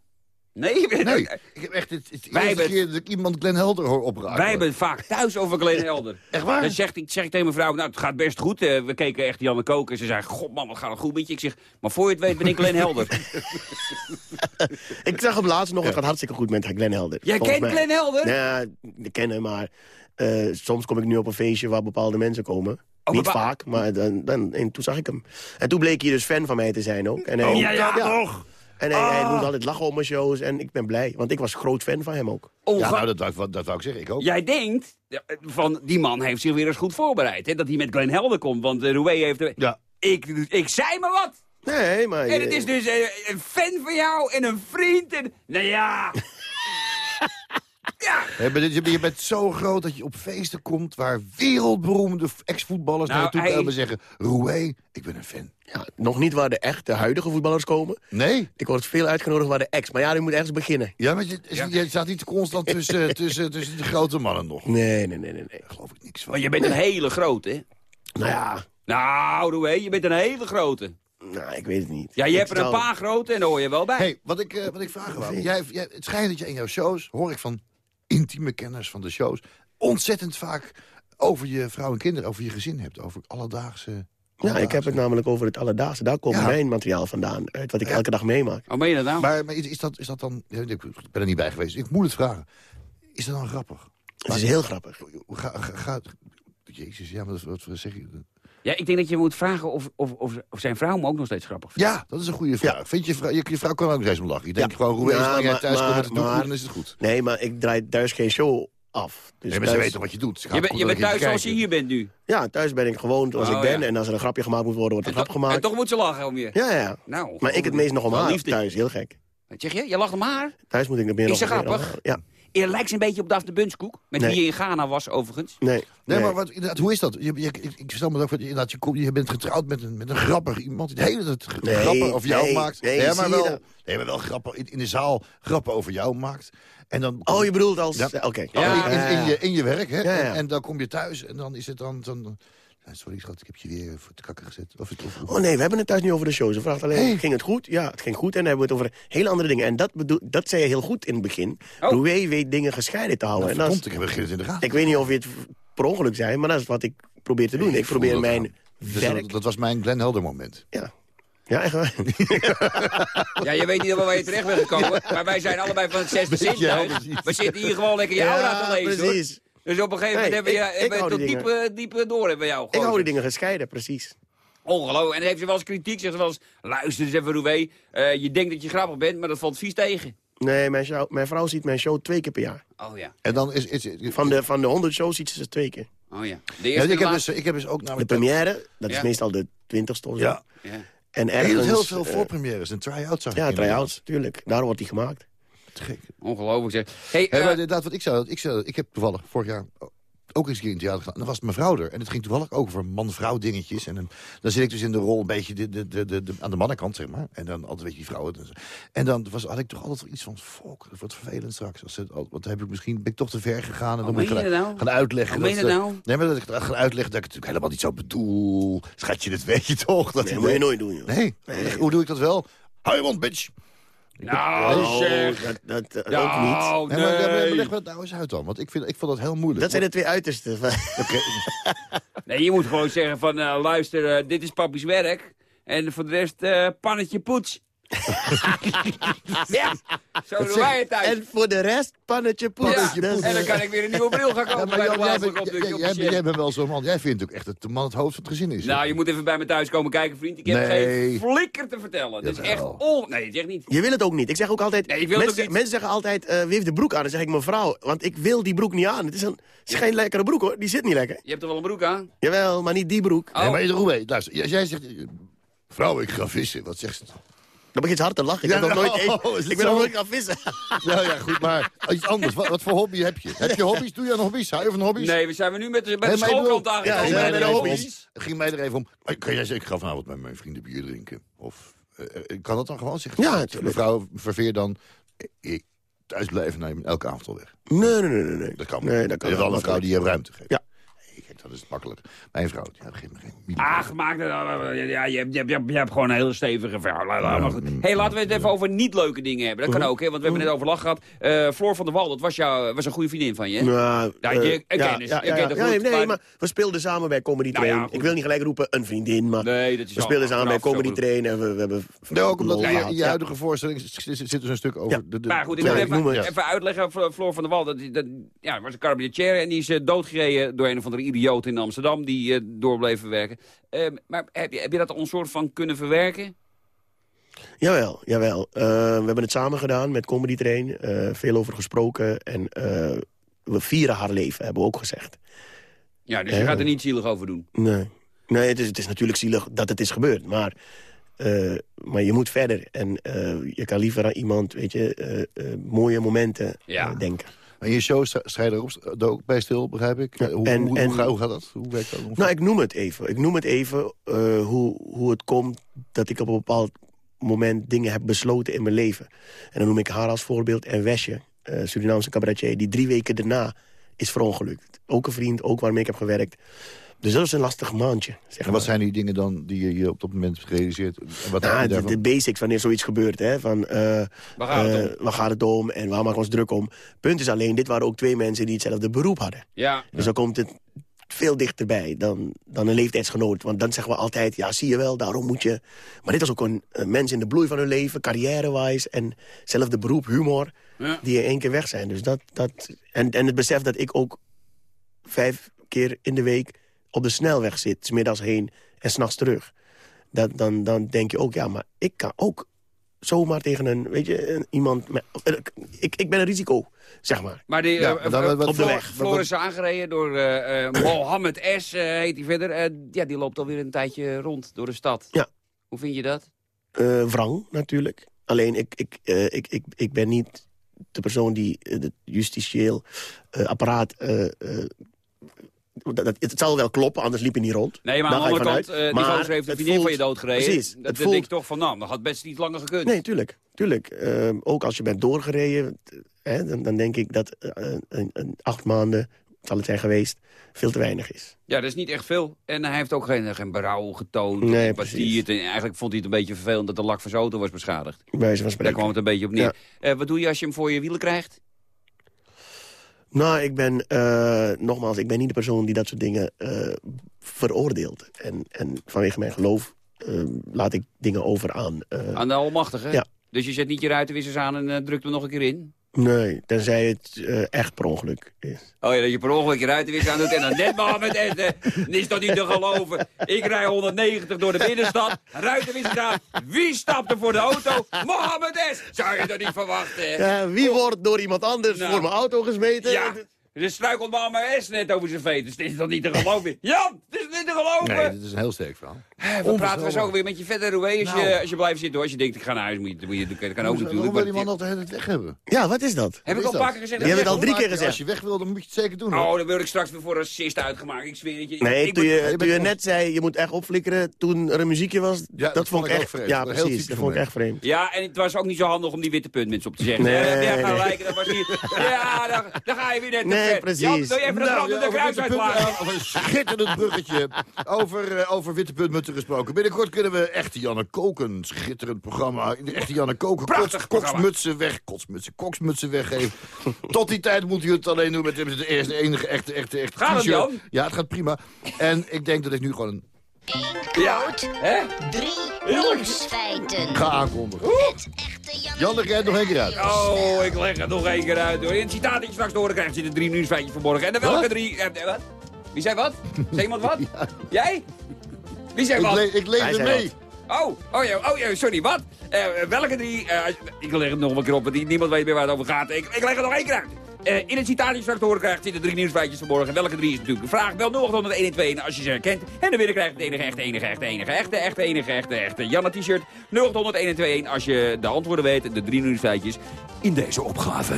Nee, Nee, ik heb echt het, het Wij eerste hebben- keer dat ik iemand Glenn Helder hoor opraken. wij hebben vaak thuis over Glenn Helder. Echt waar? Dan zeg ik, zeg ik tegen mijn vrouw, nou, het gaat best goed. Eh, we keken echt Janne koken en ze zei, god man, wat gaat het goed met je? Ik zeg, maar voor je het weet ben ik Glenn Helder. Ik zag hem laatst nog, het gaat hartstikke goed met Glenn Helder. Jij volgens kent mij. Glenn Helder? Ja, ik ken hem, maar eh, soms kom ik nu op een feestje waar bepaalde mensen komen. Oh, Niet vaak, maar dan, dan, en toen zag ik hem. En toen bleek hij dus fan van mij te zijn ook. En hij, Oh, ja, ja, toch? En hij, hij Ah. doet altijd lachen om mijn shows en ik ben blij. Want ik was groot fan van hem ook. Ja, nou, dat, dat wou ik zeggen. Ik ook. Jij denkt, ja, van die man heeft zich weer eens goed voorbereid. Hè? Dat hij met Glenn Helder komt, want uh, Roué heeft... er- Ja. Ik, ik zei maar wat. Nee, maar... En het eh, is dus eh, een fan van jou en een vriend. En, nou ja. Ja, je bent- je bent zo groot dat je op feesten komt... waar wereldberoemde ex-voetballers Nou, naar je toe hij- komen en zeggen... Roué, ik ben een fan. Ja, nog niet waar de echte huidige voetballers komen. Nee? Ik word veel uitgenodigd waar de ex. Maar ja, die moet ergens beginnen. Ja, maar je, je staat niet constant tussen, tussen, tussen de grote mannen nog. Nee, nee, nee, nee. nee. Daar geloof ik niks van. Maar je bent een hele grote, hè? Nou ja, Nou, Roué, je bent een hele grote. nou, ik weet het niet. Ja, je Ik hebt er een paar grote en daar hoor je wel bij. hey, wat ik, eh, wat ik vragen wou. Jij, jij, het schijnt dat je in jouw shows, hoor ik van intieme kenners van de shows... ontzettend vaak over je vrouw en kinderen, over je gezin hebt. Over alledaagse... Ja, ik heb het namelijk over het alledaagse. Daar komt Ja. mijn materiaal vandaan. Uit wat ik Ja. elke dag meemaak. Oh, meen je dat nou? Maar, maar is, is dat, is dat dan... Ik ben er niet bij geweest. Ik moet het vragen. Is dat dan grappig? Het is heel grappig. Ga, ga, ga- Jezus, ja, maar wat, wat zeg je? Ja, ik denk dat je moet vragen of, of, of, of zijn vrouw me ook nog steeds grappig vindt. Ja, dat is een goede vraag. Vind je, vrouw, je, je vrouw kan ook eens om lachen. Je denkt Ja. gewoon, hoe is Ja, het als jij maar- thuis komt met maar- dan is het goed. Nee, maar ik draai thuis geen show af. Dus Nee, maar ze weten wat je doet. Je, bent- je bent lekker thuis zoals je hier bent nu. Ja, thuis ben ik gewoon zoals Oh, ik ben. ja. En als er een grapje gemaakt moet worden, wordt er een grap En gemaakt. toch moet ze lachen om je. Ja, ja. Nou, Maar ik het meest nog om Wel haar thuis. Heel gek. Wat zeg je? Je lacht om haar? Thuis moet ik nog meer Is nog ze grappig? Ja. Je lijkt ze een beetje op Daphne Bunskoek. Met Nee. wie je in Ghana was, overigens. Nee. Nee, nee. maar wat, inderdaad, hoe is dat? Je, je, ik, ik stel me ook voor, inderdaad, je, komt- je bent getrouwd met een, met een grappig iemand die de hele tijd Nee, grappen over jou nee, maakt. nee, maar zie je wel, dat? nee, maar wel grappen in, in de zaal grappen over jou maakt. En dan, Oh, je bedoelt als... Ja. Ja. Oké. Ja. in, in, in je, in je werk, hè? Ja, ja. En, en dan kom je thuis en dan is het dan... dan ja, sorry schat, ik heb je weer voor de kakken gezet. Of, het- of, Oh nee, we hebben het thuis niet over de show. Ze vraagt alleen, Hey. ging het goed? Ja, het ging goed. En dan hebben we het over hele andere dingen. En dat, bedoel, dat zei je heel goed in het begin. Oh. Roué weet dingen gescheiden te houden. nou, en dat is- verdomd, ik heb het in de gaten. ik weet niet of je het per ongeluk zei, maar dat is wat ik probeer te doen. Ik probeer mijn. Dus werk... dat, dat was mijn Glenn Helder moment. Ja. Ja, echt waar. Ja, je weet niet waar je terecht bent gekomen. maar wij zijn allebei van het zesde precies. We zitten hier gewoon lekker je Ja, aura te lezen. hoor. precies. Dus op een gegeven moment Nee, hebben we, tot die diep, eh, diep door hebben jou Ik hou die dingen gescheiden, precies. Ongelooflijk. En dan heeft ze wel eens kritiek. Zegt ze wel eens, luister eens even Roué. eh, je denkt dat je grappig bent, maar dat valt vies tegen. Nee, mijn, show- mijn vrouw ziet mijn show twee keer per jaar. Oh ja. En dan is... is, Van de, van de 100 shows ziet ze ze twee keer. Oh ja. De ja, eerste ik, heb dus, ik heb dus ook De namelijk... première, dat is Ja. meestal de twintigste of zo. Ja, Ja. En heel, ergens... heel veel eh, voorpremières en try-outs Ja, try-outs, tuurlijk. Daar wordt die gemaakt. Te gek. Ongelooflijk zeg. Hey, eh, maar inderdaad, wat ik zei, ik, zei, ik heb toevallig vorig jaar ook eens een keer in het theater gedaan. En dan was mijn vrouw er. En het ging toevallig ook over man-vrouw dingetjes. En dan, dan zit ik dus in de rol een beetje de, de, de, de, de- aan de mannenkant, zeg maar. En dan altijd een beetje die vrouwen. En dan was, had ik toch altijd wel iets van, fuck, dat wordt vervelend straks. Als het, dan heb ik misschien, ben ik toch te ver gegaan. En dan moet ik je gaan, dat nou? gaan uitleggen. Je dat, dat eh, nou? Nee, maar dat ik het gaan uitleggen dat ik het natuurlijk helemaal niet zo bedoel. Schatje, dat weet je toch? Dat Nee, moet je nooit doen, joh. Nee? Hoe doe ik dat wel? Hou je mond, bitch! Nou Oh, zeg. dat, dat, dat ook niet. Nou, Nee, maar, nee. leg me het nou eens uit dan. Want ik, vind, ik vond dat heel moeilijk. Dat zijn de twee uitersten. van- Nee, je moet gewoon zeggen van, eh, luister, eh, dit is papi's werk. En voor de rest, eh, pannetje poets. ja, zo doen zeg- wij het thuis. En voor de rest, pannetje poes. ja, en dan kan ik weer een nieuwe bril gaan Ja, kopen maar bij de Jan, jij, bent, wel zo'n man. Jij vindt ook echt dat de man het hoofd van het gezin is. Nou, je moet even bij me thuis komen kijken, vriend. Ik heb Nee. geen flikker te vertellen. Dat is echt on... Nee, dat zeg niet. Je wil het ook niet. Ik zeg ook altijd... Nee, ik wil het mensen, ook niet. mensen zeggen altijd, eh, wie heeft de broek aan? Dan zeg ik mevrouw, want ik wil die broek niet aan. Het is, een, het is geen lekkere broek hoor, die zit niet lekker. Je hebt er wel een broek aan? Jawel, maar niet die broek. Oh. Nee, maar Roe, luister. Als jij zegt... eh, Vrouw, ik ga vissen. Wat zegt ze? Dan begint ze hard te lachen. Ik, Ja, heb nog nooit, is ik, ben nog nooit gaan vissen. Nou ja, goed, maar iets anders. Wat, wat voor hobby heb je? Heb je hobby's? Doe je aan hobby's? Hou je van hobby's? Nee, we zijn we nu met de, met Nee, de schoolkant aangekomen. Ja, er hobby's? Het ging mij er even om. Kan jij zeggen, ik ga vanavond met mijn vrienden bier drinken? Of eh, kan dat dan gewoon zeggen? Ja, natuurlijk. Mevrouw Verveer dan, eh, ik thuis blijven nemen elke avond al weg. Nee, nee, nee, nee. nee. Dat kan Nee, dat kan Je wel een vrouw die je ruimte geeft. Ja. Nee, kijk, dat is makkelijk. Mijn vrouw, die heeft geen, geen Ach, maak het. Ja, je, hebt- je, hebt- je, hebt- je hebt gewoon een hele stevige maar goed. hey, laten we het even over niet leuke dingen hebben. Dat kan ook, hè, want we hebben net over lach gehad. Eh, Floor van der Wal, dat was, jou, was een goede vriendin van je, hè? Nou, Ja, eh, je- ja, ja, ja. Ja, nee, maar- maar we speelden samen bij Comedy Nou Train. ja, ik wil niet gelijk roepen een vriendin, maar Nee, dat is we speelden samen bij Comedy Train. En we, we hebben Ja, ook omdat in je, ja. huidige voorstelling zit dus een stuk over Ja. de, de... Maar goed, ik Ja, ik even, noem het. even uitleggen, Flo- Floor van der Wal. Dat, dat, ja, was een cabaretier en die is eh, doodgereden door een of andere idioot in Amsterdam. Die eh, door bleef werken. Eh, maar heb je, heb je dat al een soort van kunnen verwerken? Jawel, jawel. Eh, we hebben het samen gedaan met Comedy Train. eh, veel over gesproken. En we vieren haar leven, hebben we ook gezegd. Ja, dus je gaat er niet zielig over doen. Nee, nee het, is, het is natuurlijk zielig dat het is gebeurd. Maar, maar je moet verder. En je kan liever aan iemand, weet je, mooie momenten Ja. denken. En je show sta- sta je er ook, bij stil, begrijp ik? Ja, Eh, hoe, en- hoe, en- hoe, ga- hoe gaat dat? Hoe werkt dat? Nou, ik noem het even. Ik noem het even eh, hoe, hoe het komt dat ik op een bepaald moment dingen heb besloten in mijn leven. En dan noem ik haar als voorbeeld en Wesje, eh, Surinaamse cabaretier... die drie weken daarna is verongelukt. Ook een vriend, ook waarmee ik heb gewerkt. Dus dat was een lastig maandje. Zeg en wat maar. zijn die dingen dan die je, op dat moment realiseert? Wat Nou, je de, de basics, wanneer zoiets gebeurt. Hè, van, eh, Waar gaat het eh, om? waar gaat het om en waar maken we ons druk om? Punt is alleen, dit waren ook twee mensen die hetzelfde beroep hadden. Ja. Dus dan komt het veel dichterbij dan, dan een leeftijdsgenoot. Want dan zeggen we altijd, ja, zie je wel, daarom moet je... Maar dit was ook een, een mens in de bloei van hun leven, carrière-wise... en zelfde beroep, humor, Ja. die in één keer weg zijn. Dus dat, dat, en, en het besef dat ik ook vijf keer in de week op de snelweg zit... 's middags heen en s'nachts terug. Dat, dan, dan denk je ook, ja, maar ik kan ook zomaar tegen een, weet je, een- iemand... Met, ik, ik ben een risico, zeg maar. Maar die, Ja, eh, dan- eh, wat- op de Flor- weg. Floor is aangereden door eh, eh, Mohammed S. eh, heet hij verder. Eh, ja, die loopt alweer een tijdje rond door de stad. Ja. Hoe vind je dat? eh wrang natuurlijk. Alleen ik, ik, eh, ik, ik, ik ben niet de persoon die eh, het justitieel eh, apparaat... dat, dat- het zal wel kloppen, anders liep je niet rond. Nee, maar aan de andere kant, eh die gozer heeft het vriendin van je doodgereden. Precies. Dat, voelt, denk ik toch van, nou, dat had best niet langer gekund. Nee, tuurlijk. tuurlijk. Eh, ook als je bent doorgereden, hè, dan, dan denk ik dat eh, een, een acht maanden, zal het zijn geweest, veel te weinig is. Ja, dat is niet echt veel. En hij heeft ook geen, geen berouw getoond. Nee. En eigenlijk vond hij het een beetje vervelend dat de lak van zijn auto was beschadigd. Bij Daar kwam het een beetje op neer. Ja. Wat doe je als je hem voor je wielen krijgt? Nou, ik ben, eh, nogmaals, ik ben niet de persoon die dat soort dingen eh, veroordeelt. En, en vanwege mijn geloof eh, laat ik dingen over aan. Aan de Almachtige? Ja. Dus je zet niet je ruitenwissers aan en drukt hem nog een keer in? Nee, tenzij het eh, echt per ongeluk is. Oh ja, dat je per ongeluk je ruitenwisser aan doet en dan net Mohammed S. eh, is dat niet te geloven? Ik rij 190 door de binnenstad, aan. Wie stapt er voor de auto? Mohammed S. Zou je dat niet verwachten? Ja, wie wordt door iemand anders Nou. voor mijn auto gesmeten? Ja, er struikelt Mohammed S. net over zijn veters. Dit is toch niet te geloven? Jan, dit is niet te geloven? Nee, dit is een heel sterk verhaal. Eh, We praten we zo weer met je verder, Roué, als, Nou. je, als je blijft zitten. Hoor. Als je denkt, ik ga naar huis, moet je, moet je, dat kan ook Hoe, natuurlijk. hoe wil maar die man het- altijd het weg hebben? Ja, wat is dat? Heb ik al keer gezegd. Die hebben dat het al drie keer Als gezegd. je weg wil, dan moet je het zeker doen. hoor. Oh, dan word ik straks weer voor racist uitgemaakt. Ik zweer het je. Nee, ik toen moet- je, je toen je net zei, je moet echt opflikkeren toen er een muziekje was, dat, vond ik echt vreemd. Ja, precies, dat vond ik echt vreemd. Ja, en het was ook niet zo handig om die witte puntmuts op te zeggen. Nee. Ja, dan, dan ga je weer net Nee, precies. Jan, wil je even de Nou, over kruis uitlaten? over een schitterend bruggetje. Over, eh, over witte puntmutten gesproken. Binnenkort kunnen we Echte Janne Koken, schitterend programma. De Echte Janne Koken, Prachtig koks, programma. koksmutsen weg, koksmutsen, koksmutsen weggeven. Tot die tijd moet u het alleen doen met de de eerste enige echte, echte, echte Gaat het. Jan? Ja, het gaat prima. En ik denk dat ik nu gewoon een Ja, hè? Drie nieuwsfeiten. ga aankondigen. Het echte Jan. Jan, leg jij het nog één keer uit. Oh, ik leg het nog één keer uit. Hoor. In het citaat dat je straks te horen krijgt zitten drie nieuwsfeitjes verborgen. En de welke Wat? drie... eh, wat? Wie zei wat? Zei iemand wat? Jij? Wie zei Ik, wat? le ik er mee. Oh, oh ja, oh ja, sorry, wat? Eh, welke drie... eh, ik leg het nog een keer op, want die- niemand weet meer waar het over gaat. Ik, ik leg het nog één keer uit. Eh, in het je straks te horen krijgt zitten drie nieuwsfeitjes verborgen. Welke drie is natuurlijk de vraag. Bel 0800 112 als je ze herkent. En dan weer krijgt het enige echte, enige echte, enige echte, echte, enige echte, echte Janne t-shirt. 0800 112 als je de antwoorden weet. De drie nieuwsfeitjes in deze opgave.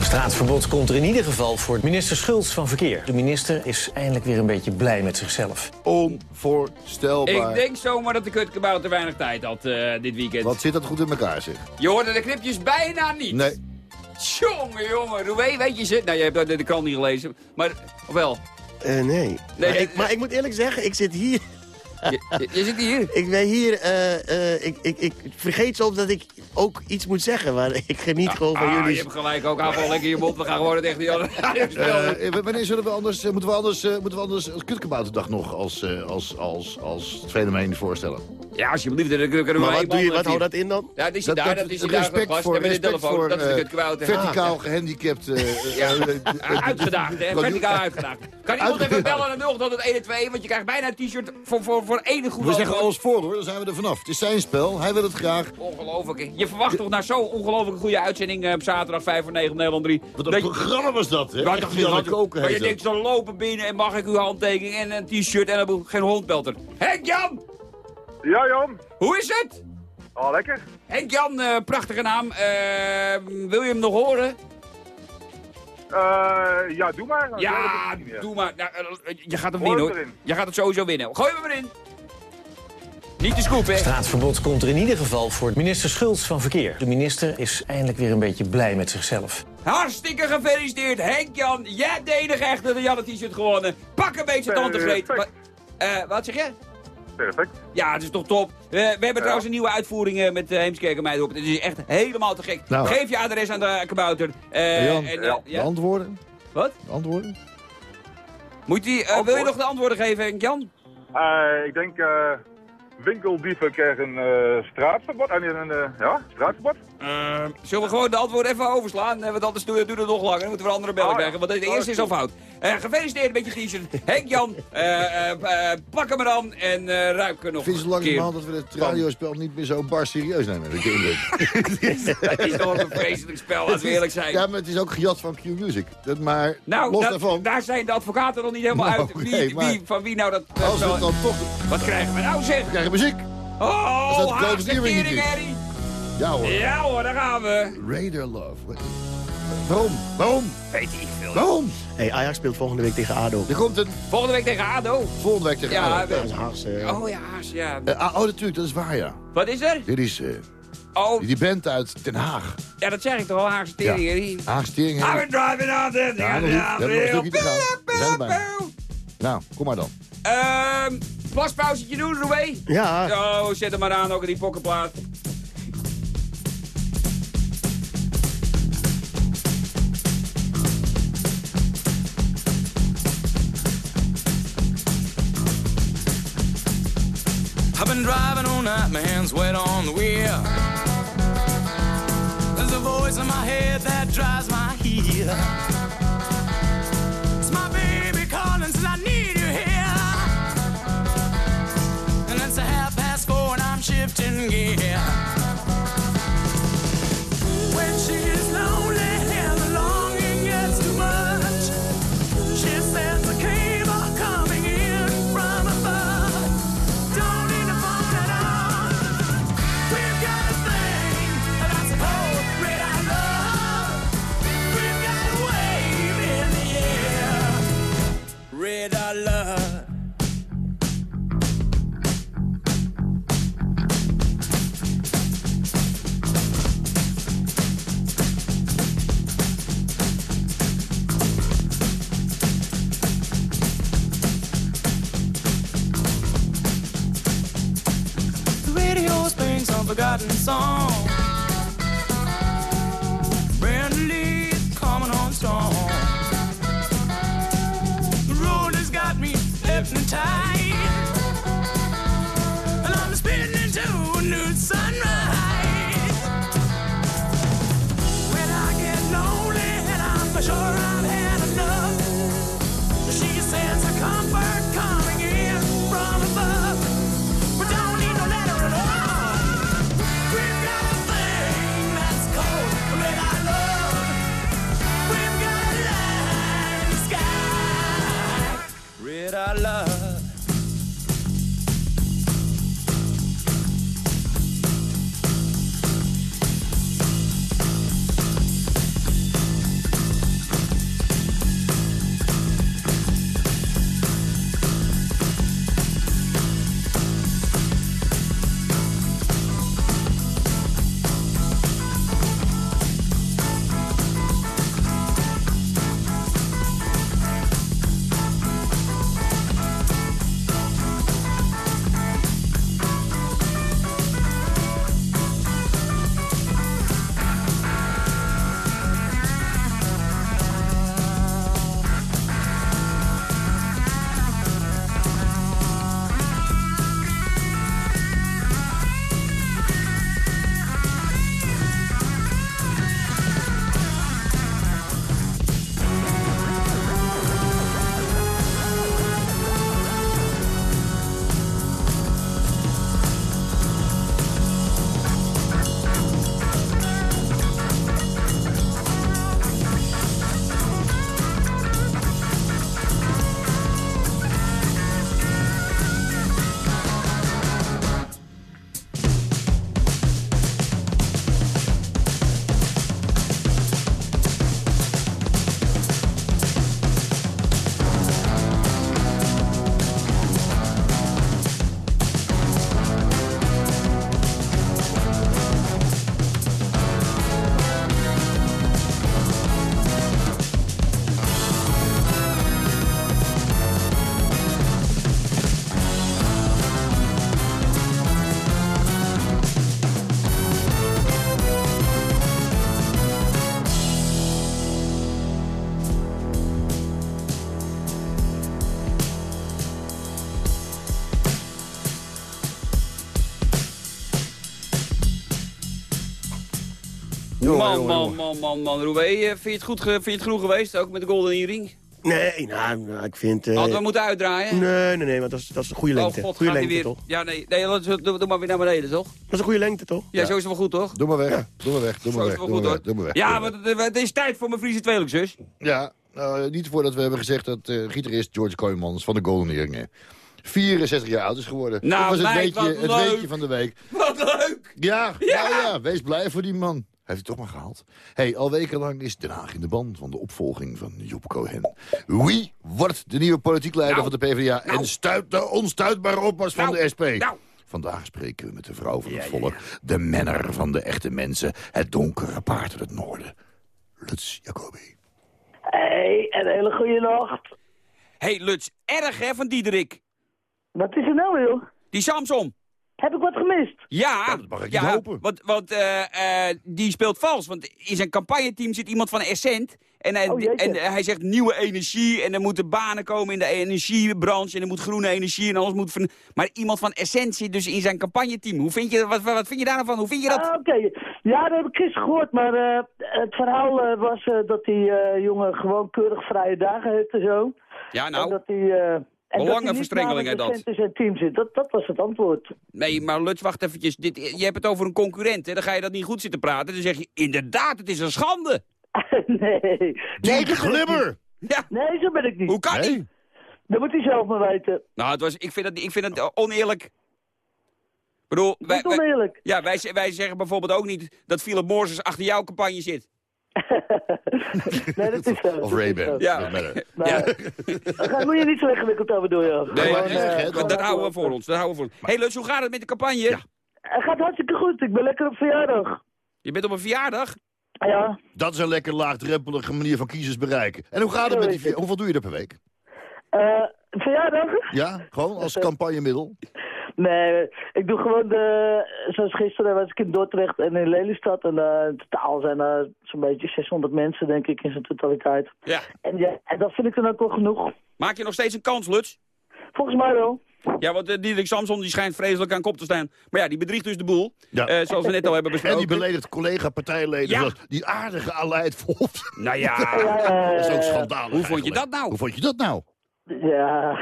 Straatverbod komt er in ieder geval voor minister Schultz van Verkeer. De minister is eindelijk weer een beetje blij met zichzelf. Onvoorstelbaar. Ik denk zomaar dat de kutkebouw te weinig tijd had eh, dit weekend. Wat zit dat goed in elkaar, zeg. Je hoorde de knipjes bijna niet. Nee. Jongen, jongen. Roué, weet je ze? Nou, je hebt de, de krant niet gelezen. Maar, of wel? Eh, nee. maar, ik, maar ik moet eerlijk zeggen, ik zit hier... Je, zit hier. Ik ben hier, eh, eh, ik, ik, ik vergeet soms dat ik ook iets moet zeggen, maar ik geniet gewoon van Ah, jullie. je hebt gelijk ook. Gewoon lekker je mond. We gaan gewoon het echt niet Eh, eh, wanneer zullen we anders, moeten we anders, eh, moeten we anders het Kutkebouterdag nog als, eh, als, als, als fenomeen voorstellen? Ja, alsjeblieft. Dan kunnen we Maar wat, doe je, wat houdt dat in dan? Ja, dat is hij daar. Dat is hij daar respect gast. voor, de respect telefoon. voor Dat is de verticaal gehandicapt. eh, Ja. Uitgedaagd, hè? Verticaal uitgedaagd. Kan iemand even bellen naar 0800 want je krijgt bijna een t-shirt voor, voor, voor één goed We zeggen alles voor hoor, dan zijn we er vanaf. Het is zijn spel, hij wil het graag. Ongelooflijk. Je verwacht toch na zo'n ongelooflijk goede uitzending eh, op zaterdag 5 voor 9 op Nederland 3. Wat een dat programma was dat, hè? Waar toch niet Koken Maar je denkt, zo lopen binnen en mag ik uw handtekening en een t-shirt en dan geen hondbelter. Henk Jan! Ja, Jan. Hoe is het? Oh, lekker. Henk Jan, eh, prachtige naam. Eh, wil je hem nog horen? Eh, ja, doe maar. Ja, doe maar. Nou, eh, je gaat hem Gooi winnen hem hoor. erin. Je gaat het sowieso winnen. Gooi hem erin. Niet de scoop, hè? Straatverbod komt er in ieder geval voor minister Schultz van Verkeer. De minister is eindelijk weer een beetje blij met zichzelf. Hartstikke gefeliciteerd, Henk-Jan. Jij hebt de enige echte Janne t-shirt gewonnen. Pak een beetje tante Greet. Wa- eh, wat zeg je? Perfect. Ja, het is toch top. Eh, we hebben trouwens een nieuwe uitvoering eh, met uh, Heemskerk en Meidhoop. Het is echt helemaal te gek. Nou. Geef je adres aan de kabouter. Eh, Jan, en, eh, de ja. antwoorden? Wat? De antwoorden? Moet die, eh, wil je nog de antwoorden geven? Eh, ik denk, eh winkeldieven krijgen een eh, straatverbod. Ah, nee, een eh, ja, straatverbod. Eh, zullen we gewoon de antwoorden even overslaan? Want anders doen we het nog langer. Dan moeten we een andere bellen Oh, krijgen. Want de Oh, eerste is al fout. Eh, gefeliciteerd met je t-shirt. Henk-Jan, eh, eh, eh, pak hem er dan en eh ruik er nog Vind je zo een keer. langzamerhand dat we het radiospel niet meer zo bar serieus nemen? de indruk. Het is toch een vreselijk spel, als we eerlijk zijn. Ja, maar het is ook gejat van Q-Music. Dat Maar Nou, los dat- daarvan... daar zijn de advocaten nog niet helemaal Nou, uit. Wie, nee, wie, van wie nou dat... Als we het dan toch... Wat krijgen we nou zeg? We krijgen muziek. Oh, Als dat Ja hoor. Ja hoor, daar gaan we. Raider Love. Wat- Waarom? Waarom? Weet ik veel. Waarom? Hey, Ajax speelt volgende week tegen ADO. Er komt een Volgende week tegen ADO. volgende week tegen Ja, ADO. we- Dat is Haagse. Oh ja, Haas, ja. Eh, ah, oh, natuurlijk, dat is waar, ja. Wat is er? Dit is eh, Oh, die band uit Den Haag. ja, dat zeg ik toch al, Haagse teringherrie. Haagse Tering. I've been driving on the... Ja, er bijna. Nou, kom maar dan. Ehm, plaspauzetje doen, Roué? Ja. Oh, zet hem maar aan, ook in die pokkenplaat. Been driving all night, my hands wet on the wheel. There's a voice in my head that drives my heel. It's my baby calling, says I need you here. And it's a half past four and I'm shifting gear. Forgotten song. Man, jongen, man, man, man, man. Eh, vind je het goed, ge- vind je het genoeg geweest? Ook met de Golden Earring? Nee, nou, nou, ik vind... eh, Hadden we moeten uitdraaien? Nee, nee, nee, want dat is, dat is een goede lengte. Oh god, goede lengte, weer... toch? Ja, nee, nee doe, doe, doe maar weer naar beneden, toch? Dat is een goede lengte, toch? Ja, zo is het wel goed, toch? Doe maar weg, doe maar weg, doe Zo maar is weg, het wel doe goed, maar weg, doe maar weg. Ja, want het, het is tijd voor mijn Friese tweelingzus. Ja, nou, niet voordat we hebben gezegd dat eh gitarist George Kooijmans van de Golden Earring... 64 jaar oud is geworden. Nou, dat was het, meid, weetje, wat het leuk. weetje van de week. Wat leuk! Ja, Ja. nou ja, wees blij voor die man. Heeft hij toch maar gehaald. hey, al wekenlang is Den Haag in de ban van de opvolging van Job Cohen. Wie wordt de nieuwe politiek leider Nou. van de PvdA... en stuit de onstuitbare opmars van Nou. de SP? Nou. Vandaag spreken we met de vrouw van het volk. De menner van de echte mensen. Het donkere paard uit het noorden. Lutz Jacobi. Hey, een hele goede nacht. hey, Lutz, erg hè, van Diederik. Wat is er nou, joh? Die Samson. Heb ik wat gemist? Ja, dat mag ik ja niet hopen. want, want eh, eh, die speelt vals. Want in zijn campagneteam zit iemand van Essent. En, hij- Oh, jeetje. en hij zegt nieuwe energie. En er moeten banen komen in de energiebranche. En er moet groene energie en alles moet... van- Maar iemand van Essent zit dus in zijn campagneteam. Hoe vind je, wat, wat vind je daar nou van? Hoe vind je dat? Ah, Oké, ja, dat heb ik gisteren gehoord, maar eh, het verhaal eh, was eh, dat die eh, jongen gewoon keurig vrije dagen heeft en zo. ja, En nou, dat hij... eh, en dat hij Belangenverstrengeling, hè, namens dat. team zit. Dat, dat was het antwoord. nee, maar Lutz, wacht eventjes. Dit, je hebt het over een concurrent, hè? Dan ga je dat niet goed zitten praten. Dan zeg je, inderdaad, het is een schande. nee. nee, Die ik glimmer! Ja. Nee, zo ben ik niet. hoe kan die? Nee. Dat moet hij zelf maar weten. Nou, het was, ik, vind het, ik vind het oneerlijk. Ik bedoel, wij, ja, wij, wij zeggen bijvoorbeeld ook niet dat Philip Morris achter jouw campagne zit. Nee, dat is zo. Of dat Ray-Ban. Ja. Dat. Ja. Daar moet je niet zo ingewikkeld over doen, joh. Nee, Gewoon, maar eh, dat houden we voor ons. Dat houden we voor ons. hey, Lutz, hoe gaat het met de campagne? Het gaat hartstikke goed. Ik ben lekker op verjaardag. Je bent op een verjaardag? Ja, Dat is een lekker laagdrempelige manier van kiezers bereiken. En hoe gaat het met die... Hoeveel doe je er per week? eh verjaardag? Ja, gewoon als campagnemiddel? Nee, ik doe gewoon de... Zoals gisteren was ik in Dordrecht en in Lelystad. En eh, in totaal zijn er zo'n beetje 600 mensen, denk ik, in zijn totaliteit. Ja. En, ja, en dat vind ik dan ook wel genoeg. Maak je nog steeds een kans, Lutz? Volgens mij wel. Ja, want uh, Diederik Samson die schijnt vreselijk aan kop te staan. Maar ja, die bedriegt dus de boel. Ja. Eh, zoals we net al hebben En besproken. die beledigt collega-partijleden Ja. zoals die aardige Aleid Volft. Nou ja, Ja, ja, Dat is ook schandalig hoe vond je eigenlijk. dat nou? Hoe vond je dat nou? Ja,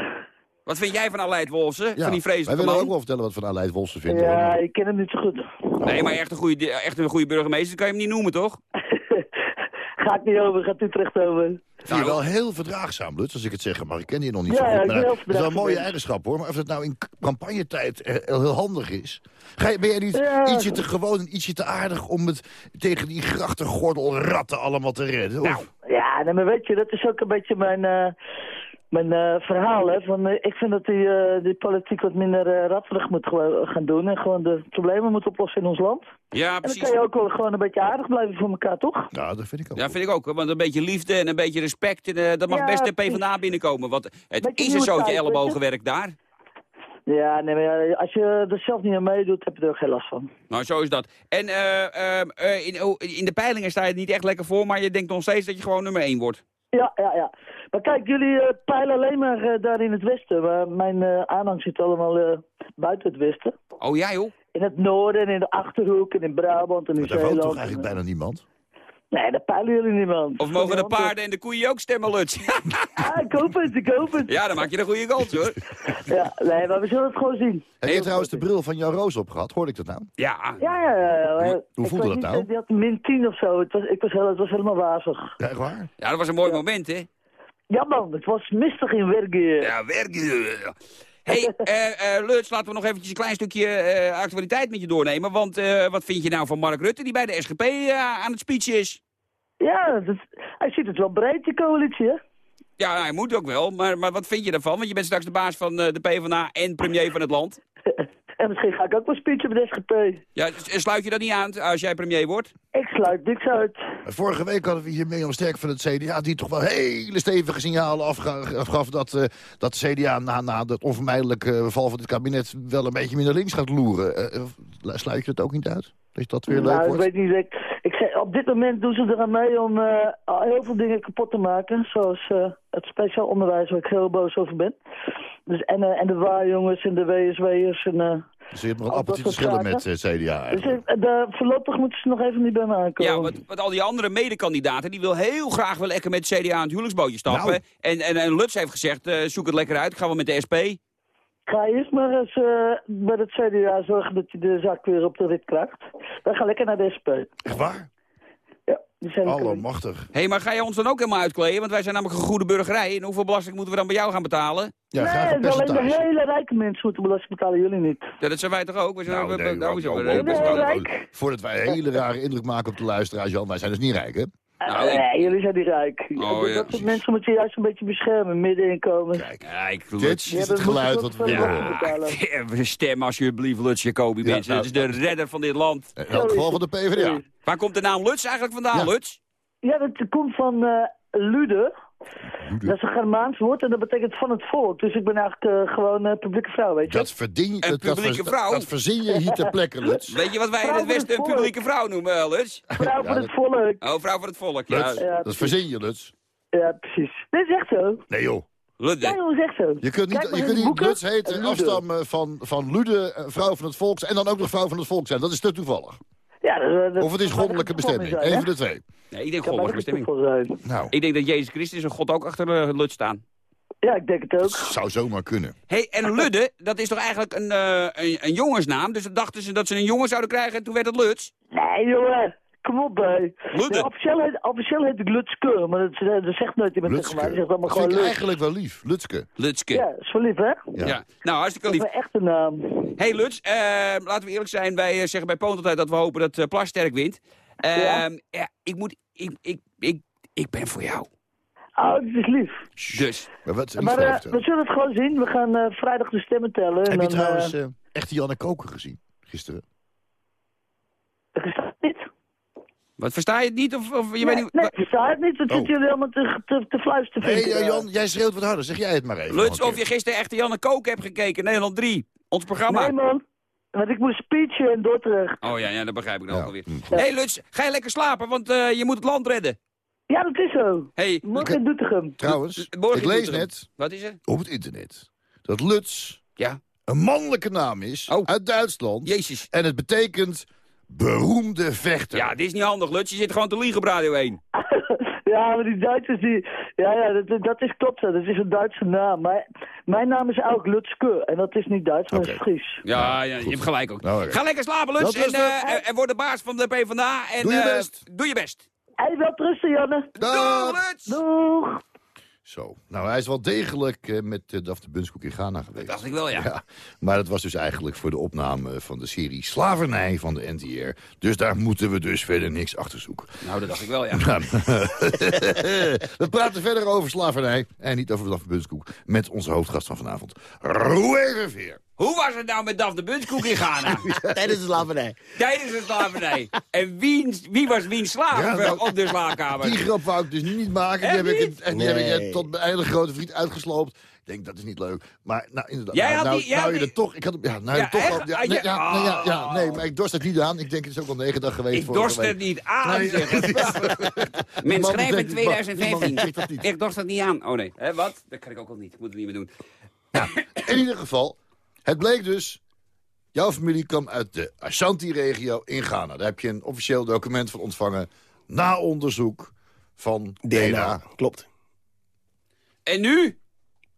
wat vind jij van Aleid Wolfsen? Ja, Van die wij vreselijke willen ook wel vertellen wat van Aleid Wolfsen vinden. ja, hoor. ik ken hem niet zo goed. Nee, maar echt een goede, echt een goede burgemeester kan je hem niet noemen, toch? Ga ik niet over, gaat u terecht over. Ik vind je wel heel verdraagzaam, Lutz, als ik het zeg. Maar ik ken je nog niet Ja, zo ja, goed. Maar dat is wel een mooie eigenschap, hoor. Maar of het nou in campagnetijd eh, heel handig is. Ga je, ben jij niet Ja. ietsje te gewoon en ietsje te aardig... om het tegen die grachtengordelratten allemaal te redden? Of- Nou, Ja, nee, maar weet je, dat is ook een beetje mijn, eh, mijn eh, verhaal. Hè? Van, eh, ik vind dat die, eh, die politiek wat minder eh ratterig moet gaan doen. En gewoon de problemen moet oplossen in ons land. ja, En dan precies. kan je ook wel gewoon een beetje aardig blijven voor elkaar, toch? Ja, dat vind ik ook. Ja, vind ik ook. Want een beetje liefde en een beetje respect, en, eh, dat mag Ja, best de precies. PvdA binnenkomen. Want het Beetje is een zootje ellebogenwerk daar. Ja, nee, maar als je er zelf niet aan meedoet, heb je er ook geen last van. Nou, zo is dat. En eh, ehm, eh, in, oh, in de peilingen sta je niet echt lekker voor, maar je denkt nog steeds dat je gewoon nummer 1 wordt. Ja, ja, ja. Maar kijk, jullie eh, peilen alleen maar eh, daar in het westen. Maar mijn eh, aanhang zit allemaal eh, buiten het westen. Oh ja, joh. In het noorden en in de Achterhoek en in Brabant en in Maar daar woont Zeeland. toch eigenlijk bijna niemand? Nee, daar peilen jullie niemand. Of mogen de paarden en de koeien ook stemmen, Lutz? Ah, ik hoop het, ik hoop het. ja, dan maak je een goede goal, hoor. Ja, nee, maar we zullen het gewoon zien. Heb je trouwens de bril van Jan Roos opgehad? Hoorde ik dat nou? Ja. Ja, ja, ja. Hoe- voelde dat niet, nou? Die had min 10 of zo. Het was, ik was het was helemaal wazig. Ja, echt waar? Ja, dat was een mooi moment, hè? Ja man, het was mistig in Wergen. Ja, werken. Hey, Lutz, laten we nog eventjes een klein stukje eh, actualiteit met je doornemen. Want wat vind je nou van Mark Rutte, die bij de SGP aan het speech is? Ja, dat, hij ziet het wel breed, die coalitie, hè? Ja, hij moet ook wel, maar, maar wat vind je daarvan? Want je bent straks de baas van de PvdA en premier van het land. En misschien ga ik ook wel speechen bij de SGP. Ja, sluit je dat niet aan als jij premier wordt? Ik sluit niks uit. Vorige week hadden we hier Mirjam Sterk van het CDA... die toch wel hele stevige signalen afga- afgaf... dat, eh, dat de CDA na, na het onvermijdelijke val van dit kabinet... wel een beetje minder links gaat loeren. Eh, eh, sluit je dat ook niet uit? Dat dat weer leuk nou, ik wordt? weet niet. Ik, ik zeg, op dit moment doen ze eraan mee om eh, al heel veel dingen kapot te maken. Zoals eh, het speciaal onderwijs waar ik heel boos over ben. Dus, en, eh, en de waarjongens en de WSW'ers. En, eh, Dus je hebt nog Al dat appeltjes te schillen met eh, CDA Dus eigenlijk. de, voorlopig moeten ze nog even niet bij me aankomen. Ja, want, want al die andere medekandidaten, die wil heel graag wel lekker met CDA aan het huwelijksbootje stappen. Nou. En, en, en Lutz heeft gezegd, eh, zoek het lekker uit, ik ga wel met de SP. Ga eerst maar eens eh, bij het CDA zorgen dat je de zak weer op de rit krijgt. Dan ga lekker naar de SP. Echt waar? Weg. Allemachtig. Hé, hey, maar ga je ons dan ook helemaal uitkleden? Want wij zijn namelijk een goede burgerij. En hoeveel belasting moeten we dan bij jou gaan betalen? Ja, graag nee, een alleen de hele rijke mensen moeten belasting betalen, jullie niet. Ja, dat zijn wij toch ook? We zijn Nou, ook, nee, nou, zo, we- we- heel rijk. Voordat wij een hele rare indruk maken op de luisteraars, Jan. Wij zijn dus niet rijk, hè? Nou, ik- nee, jullie zijn niet rijk. Oh, ja, dat soort mensen moet je juist een beetje beschermen, middeninkomen. Kijk, Kijk, dit Lutz. is het geluid wat we horen. Ja, stem alsjeblieft Lutz Jacobi, Ja, mensen. nou, dat is de redder van dit land. In elk geval van de PvdA. Waar komt de naam Lutz eigenlijk vandaan, Ja. Lutz? Ja, dat komt van eh Lude. Dat is een Germaans woord en dat betekent van het volk. Dus ik ben eigenlijk eh, gewoon eh, publieke vrouw, weet je. Dat verdien je, Een dat, dat, publieke ver- vrouw? dat verzin je hier ter plekke, Lutz. Weet je wat wij in het Westen een publieke vrouw noemen, eh, Lutz? Vrouw van Ja, het volk. Oh, vrouw van het volk, ja. Ja, dat verzin je, Lutz. Ja, precies. Dit is echt zo. Nee, joh. Ja, Ludde. joh, is echt zo. Je kunt niet, je kunt niet. Lutz heten, Lude. afstammen van, van Lude, vrouw van het volk, en dan ook nog vrouw van het volk zijn. Dat is te toevallig. Ja, dat, dat, Of het is dat goddelijke bestemming. zijn, van de twee. Nee, ik denk goddelijke best bestemming. Nou, Ik denk dat Jezus Christus en God ook achter uh, Lutz staan. Ja, ik denk het ook. zou zomaar kunnen. hey, en Ludde, dat is toch eigenlijk een, eh, een, een jongensnaam? Dus dan dachten ze dat ze een jongen zouden krijgen en toen werd het Lutz. Nee, jongen. Kom op, bij. Ludde. Ja, officieel, heet, officieel heet ik Lutske, maar dat, dat zegt nooit iemand tegen mij. Dat zegt allemaal Dat gewoon vind ik eigenlijk wel lief. Lutske. Lutske. Ja, is wel lief, hè? Ja. Nou, hartstikke Dat is lief. mijn echte naam. hey, Lutz, eh, laten we eerlijk zijn. Wij eh, zeggen bij Poont altijd dat we hopen dat eh Plas sterk wint. Ja. Ehm, ja, ik moet... Ik, ik, ik, ik ben voor jou. Oh, dat is lief. Dus. Maar wat Maar eh, we zullen het gewoon zien. We gaan eh, vrijdag de stemmen tellen. En Heb je dan, trouwens eh, eh, echte Janne Koker gezien gisteren? niet? Wat, versta je het niet? Of, of je nee, weet niet... nee, ik versta het niet. Wat Oh. zitten jullie allemaal te, te, te fluisteren? Nee, vinken eh? Jan, jij schreeuwt wat harder. Zeg jij het maar even. Een of je gisteren echt Janne Kook hebt gekeken. Nederland 3. Ons programma. Nee, man. Want ik moest speechen in Dordrecht. Oh ja, ja, dat begrijp ik dan Ja, alweer. Hé hey, Lutz, ga je lekker slapen, want eh, je moet het land redden. Ja, dat is zo. Hey, Morgen in Doetinchem. Trouwens, Morgen ik lees net Wat is er? op het internet dat Lutz Ja. een mannelijke naam is Oh. uit Duitsland. Jezus. En het betekent beroemde vechter. Ja, dit is niet handig, Lutz. Je zit gewoon te liegen op Radio 1. Ja, maar die Duitsers die... Ja, ja, dat, dat is klopt. Dat is een Duitse naam. Maar mijn naam is ook Lutske. En dat is niet Duits, maar dat is. Fries. Ja, ja je hebt gelijk ook. Nou. Ga lekker slapen, Lutz. En, eh, en word de baas van de PvdA. En, Doe je eh, best. Doe je best. Hé, wel trusten, Janne. Dag. Doeg, Lutz. Doeg. Zo. Nou, hij is wel degelijk eh, met uh, Daphne Bunskoek in Ghana geweest. dacht ik wel, ja. ja. Maar dat was dus eigenlijk voor de opname van de serie Slavernij van de NTR. Dus daar moeten we dus verder niks achter zoeken. Nou, dat dacht ik wel, ja. we praten verder over slavernij en niet over Daphne Bunskoek... met onze hoofdgast van vanavond, Roué Verveer. Hoe was het nou met Daphne Bunskoek in Ghana? Tijdens de slavernij. Tijdens de slavernij. En wie, wie was wiens slaaf Ja, nou, op de slaapkamer? Die grap wou ik dus niet maken. Die heb ik, niet? en die heb ik eh, tot mijn hele grote vriend uitgesloopt. Ik denk, dat is niet leuk. Maar nou, inderdaad. Jij nou, had nou, die- jij nou had je die- er toch... Ik had, ja, nou Ja, je toch echt? al- ja, Ah, nee, ja- ja, nee, ja, ja, Oh. nee, maar ik dorst het niet aan. Ik denk, het is ook al negen dag geweest. Ik dorst week. het niet aan, Nee, zeg. Men in denkt, die man- die man 2015. denkt dat niet. Ik dorst het niet aan. Oh nee. Hè, wat? Dat kan ik ook al niet. Ik moet het niet meer doen. In ieder geval, het bleek dus... Jouw familie kwam uit de Ashanti-regio in Ghana. Daar heb je een officieel document van ontvangen... na onderzoek van DNA. DNA, klopt. En nu?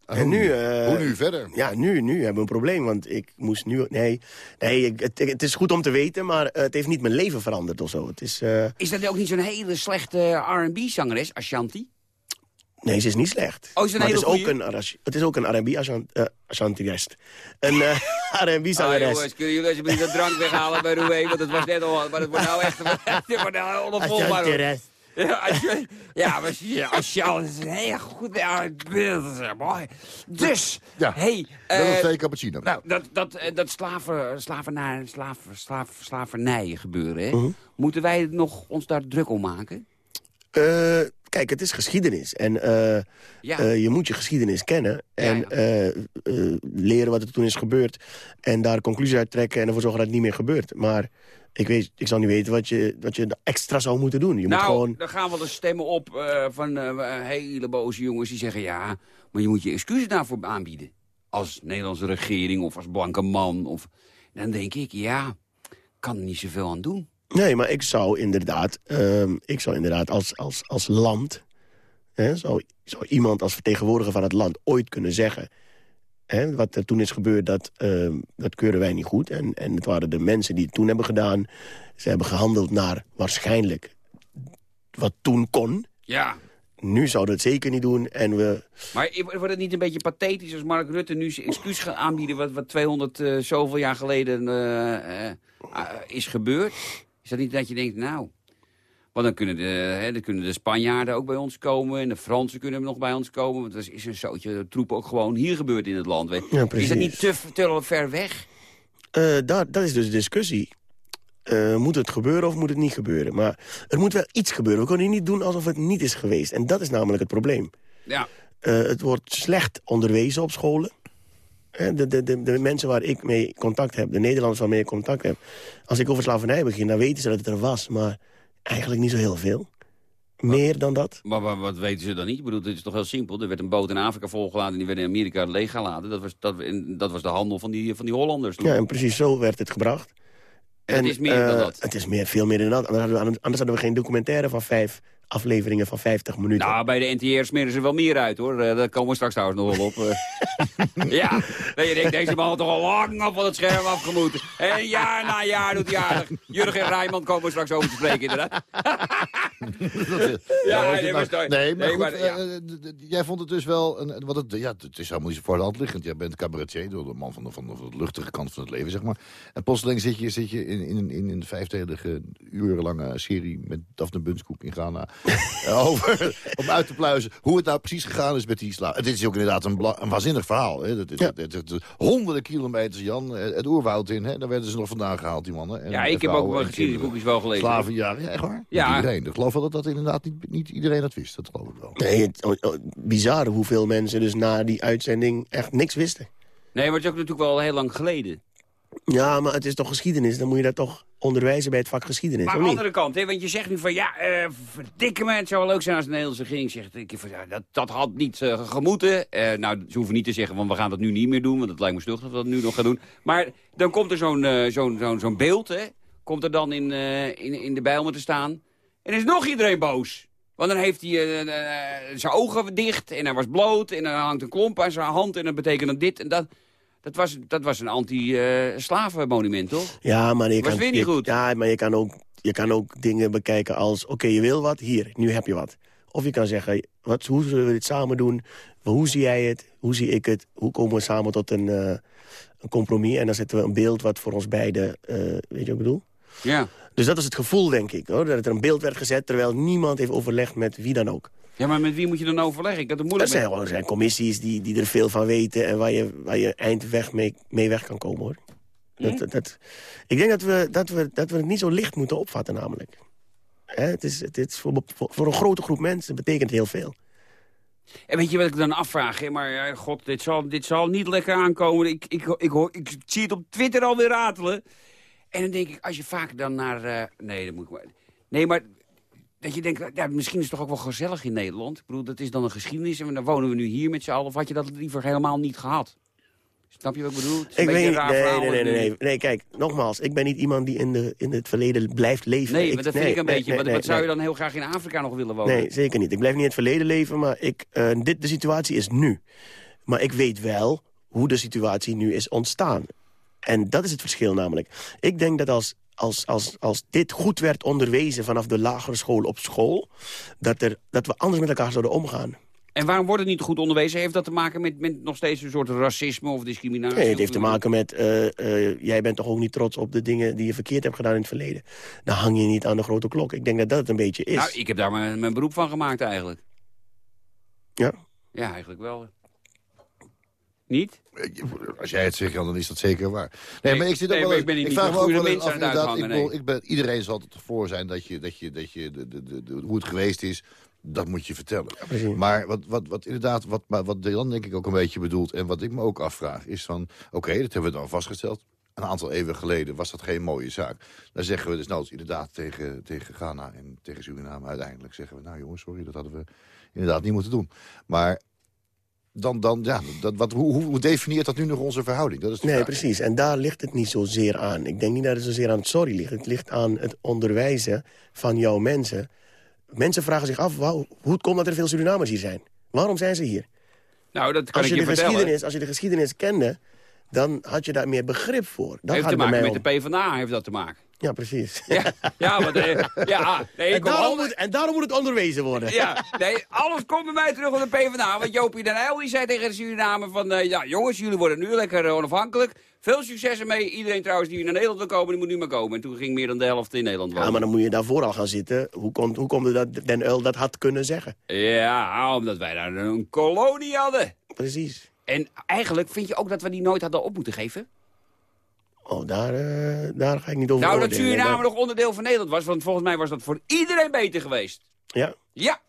En nu... eh, Hoe nu verder? Ja, nu, nu hebben we een probleem, want ik moest nu... Nee, nee het is goed om te weten, maar eh, het heeft niet mijn leven veranderd of zo. Het is... eh, Is dat ook niet zo'n hele slechte R&B-zangeres, Ashanti? Nee, ze is niet slecht. Oh, is het een maar het, is hele ook een, het is ook een eh, Ashanti-rest. Een eh, Ah, R&B-zangeres. jongens, kunnen jullie alsjeblieft dat drank weghalen bij Roué? Want het was net al... Maar het wordt nou echt... Het wordt nou onopvolgbaar. Ja, als je, ja, maar ja, als je al is een heel goed beeld, dat is mooi. Dus, Ja, hey, Dat was eh, twee cappuccino. Nou, dat, dat, eh, dat slaven, slavernij, slaaf, slaaf, slavernij gebeuren, hè? Mhm. moeten wij nog ons daar druk om maken? Eh, kijk, het is geschiedenis. En eh, Ja. eh, je moet je geschiedenis kennen. En ja. eh, leren wat er toen is gebeurd. En daar conclusies uit trekken en ervoor zorgen dat het niet meer gebeurt. Maar ik, weet, ik zou niet weten wat je, wat je extra zou moeten doen. Je nou, moet gewoon... dan gaan wel de stemmen op van hele boze jongens die zeggen... ja, maar je moet je excuses daarvoor aanbieden. Als Nederlandse regering of als blanke man. Of... Dan denk ik, ja, kan er niet zoveel aan doen. Nee, maar ik zou inderdaad, ehm, ik zou inderdaad als, als, als land... Hè, zou, zou iemand als vertegenwoordiger van het land ooit kunnen zeggen... Hè, wat er toen is gebeurd, dat, ehm, dat keuren wij niet goed. En, en het waren de mensen die het toen hebben gedaan. Ze hebben gehandeld naar waarschijnlijk wat toen kon. Ja. Nu zouden we het zeker niet doen. En we, Maar wordt het niet een beetje pathetisch als Mark Rutte nu zijn excuus gaat aanbieden... wat, wat 200 eh, zoveel jaar geleden eh, eh, is gebeurd? Is dat niet dat je denkt, nou... Want dan kunnen, de, hè, dan kunnen de Spanjaarden ook bij ons komen... en de Fransen kunnen nog bij ons komen. Want er is een zootje troep ook gewoon hier gebeurd in het land. weet. Ja, is dat niet te, te ver weg? Eh, dat, dat is dus de discussie. Eh, moet het gebeuren of moet het niet gebeuren? Maar er moet wel iets gebeuren. We kunnen niet doen alsof het niet is geweest. En dat is namelijk het probleem. Ja. Eh, het wordt slecht onderwezen op scholen. De, de, de, de mensen waar ik mee contact heb, de Nederlanders waarmee ik contact heb... als ik over slavernij begin, dan weten ze dat het er was. Maar eigenlijk niet zo heel veel. Meer dan dat. Maar, wat- wat weten ze dan niet? Ik bedoel, het is toch heel simpel. Er werd een boot in Afrika volgeladen en die werd in Amerika leeggelaten. Dat was, dat, dat was de handel van die, van die Hollanders toen. Ja, en precies zo werd het gebracht. En het is meer dan eh, dat. Het is meer, veel meer dan dat. Anders hadden, we, anders hadden we geen documentaire van vijf afleveringen van 50 minuten. Nou, bij de NTR smeren ze wel meer uit, hoor. Eh, daar komen we straks trouwens nog wel op. eh. ja, dat je denkt, deze man had toch al lang af van het scherm afgemoeten. En jaar na jaar doet hij aardig. Jurgen en Rijnmond komen we straks over te spreken, inderdaad. Ja, nee, nou- maar- nee, maar, nee, goed, maar, ja. d- d- jij vond het dus wel... Een, wat het, ja, het is helemaal niet zo voor de hand liggend. Jij bent cabaretier, door de man van de, van, de, van de luchtige kant van het leven, zeg maar. En plotseling zit je, zit je in, in, in een vijfdelige, urenlange serie... met Daphne Bunskoek in Ghana... eh, over, om uit te pluizen hoe het nou precies gegaan is met die islam. Het is ook inderdaad een, een waanzinnig verhaal. Hè. Dat, is- dat- dat- dat- honderden kilometers, Jan, eh, het oerwoud in. Hè. Daar werden ze nog vandaan gehaald, die mannen. En, Ja, ik heb ook kinderen. geschiedenisboekjes wel gelezen. Slaven, ja, ja, echt waar? Ja. Iedereen. Ik geloof wel dat dat inderdaad niet, niet iedereen dat wist. Dat geloof ik wel. Nee, het, oh, oh, bizar hoeveel mensen dus na die uitzending echt niks wisten. Nee, maar het is ook natuurlijk wel heel lang geleden. Ja, maar het is toch geschiedenis? Dan moet je dat toch onderwijzen bij het vak geschiedenis, Maar aan de andere kant, hè, want je zegt nu van ja, eh verdikke me, het zou wel leuk zijn als de Nederlandse regering zegt. Ik, ja, dat, dat had niet eh, gemoeten. Eh, nou, ze hoeven niet te zeggen van we gaan dat nu niet meer doen, want het lijkt me stug dat we dat nu nog gaan doen. Maar dan komt er zo'n zo'n zo'n zo'n beeld, hè, komt er dan in, in, in de bijl te staan. En dan is nog iedereen boos. Want dan heeft hij zijn ogen dicht en hij was bloot en er hangt een klomp aan zijn hand en dat betekent dan dit en dat. Dat was, dat was een anti-slavenmonument, toch? Ja, maar je Was kan, weer niet je- goed. Ja, maar je kan ook, je kan ook dingen bekijken als... oké, je wil wat, hier, nu heb je wat. Of je kan zeggen, wat, hoe zullen we dit samen doen? Hoe zie jij het? Hoe zie ik het? Hoe komen we samen tot een, eh, een compromis? En dan zetten we een beeld wat voor ons beiden... eh, weet je wat ik bedoel? Ja. Dus dat is het gevoel, denk ik. Hoor, dat er een beeld werd gezet terwijl niemand heeft overlegd met wie dan ook. Ja, maar met wie moet je dan overleggen? Ik had het Er moeilijk zijn, er zijn commissies die, die er veel van weten... en waar je, waar je eindweg mee, mee weg kan komen, hoor. Dat, dat, dat- ik denk dat we, dat, we, dat we het niet zo licht moeten opvatten, namelijk. Hè, het is, het is voor, voor, een grote groep mensen betekent heel veel. En weet je wat ik dan afvraag? Hè? Maar ja, god, dit zal, dit zal niet lekker aankomen. Ik, ik, ik, hoor, ik zie het op Twitter alweer ratelen. En dan denk ik, als je vaak dan naar... eh, nee, dat moet ik maar... Nee, maar dat je denkt, ja, misschien is het toch ook wel gezellig in Nederland. Ik bedoel, dat is dan een geschiedenis en dan wonen we nu hier met z'n allen. Of had je dat liever helemaal niet gehad? Snap je wat ik bedoel? Het is Ik weet niet, nee, nee, nee, nee, nee, kijk, nogmaals, ik ben niet iemand die in, de, in het verleden blijft leven. Nee, Ik- maar dat vind nee, ik een nee, beetje. wat zou je dan heel graag in Afrika nog willen wonen? Nee, zeker niet. Ik blijf niet in het verleden leven, maar ik, eh, dit, de situatie is nu. Maar ik weet wel hoe de situatie nu is ontstaan. En dat is het verschil namelijk. Ik denk dat als, als, als, als dit goed werd onderwezen vanaf de lagere school op school... dat, er, dat we anders met elkaar zouden omgaan. En waarom wordt het niet goed onderwezen? Heeft dat te maken met, met nog steeds een soort racisme of discriminatie? Nee, het heeft te maken met... eh, eh, jij bent toch ook niet trots op de dingen die je verkeerd hebt gedaan in het verleden. Dan hang je niet aan de grote klok. Ik denk dat dat het een beetje is. Nou, ik heb daar mijn, mijn beroep van gemaakt eigenlijk. Ja? Ja, eigenlijk wel. Niet? Als jij het zegt, Jan, dan is dat zeker waar. Nee, Nee, maar ik zit ook wel... ik ben ik niet vraag me ook wel mens af, inderdaad, ik, ik ben, iedereen zal het voor zijn dat je, dat je, dat je de, de, de, de- hoe het geweest is, dat moet je vertellen. maar wat, wat, wat inderdaad, wat, maar wat Dejan denk ik ook een beetje bedoelt... en wat ik me ook afvraag, is van... oké, dat hebben we dan vastgesteld. Een aantal eeuwen geleden was dat geen mooie zaak. Dan zeggen we dus nou inderdaad tegen, tegen Ghana en tegen Suriname uiteindelijk... zeggen we, nou jongens, sorry, dat hadden we inderdaad niet moeten doen. Maar dan, dan ja, dat, wat, hoe, hoe definieert dat nu nog onze verhouding? Dat is Nee, vraag. precies. En daar ligt het niet zozeer aan. Ik denk niet dat het zozeer aan het sorry ligt. Het ligt aan het onderwijzen van jouw mensen. Mensen vragen zich af, wauw, hoe het komt dat er veel Surinamers hier zijn. Waarom zijn ze hier? Nou, dat kan Als ik je, je, de vertellen. geschiedenis, als je de geschiedenis kende, dan had je daar meer begrip voor. Dan heeft gaat te maken met om. de PvdA, heeft dat te maken. Ja, precies. Ja, ja, want, eh, ja nee, en, daarom altijd- moet, en daarom moet het onderwezen worden. Ja, nee, alles komt bij mij terug op de PvdA. Want Jopie den Uyl die zei tegen de Suriname van... eh, ja, jongens, jullie worden nu lekker onafhankelijk. Veel succes ermee. Iedereen trouwens die naar Nederland wil komen, die moet nu maar komen. En toen ging meer dan de helft in Nederland wonen. Ja, maar dan moet je daarvoor al gaan zitten. Hoe komt, hoe komt het dat Den Uil dat had kunnen zeggen? Ja, omdat wij daar een kolonie hadden. Precies. En eigenlijk vind je ook dat we die nooit hadden op moeten geven? Oh, daar, eh, daar ga ik niet over Nou, dat. Suriname nog onderdeel van Nederland was. Want volgens mij was dat voor iedereen beter geweest. Ja. Ja,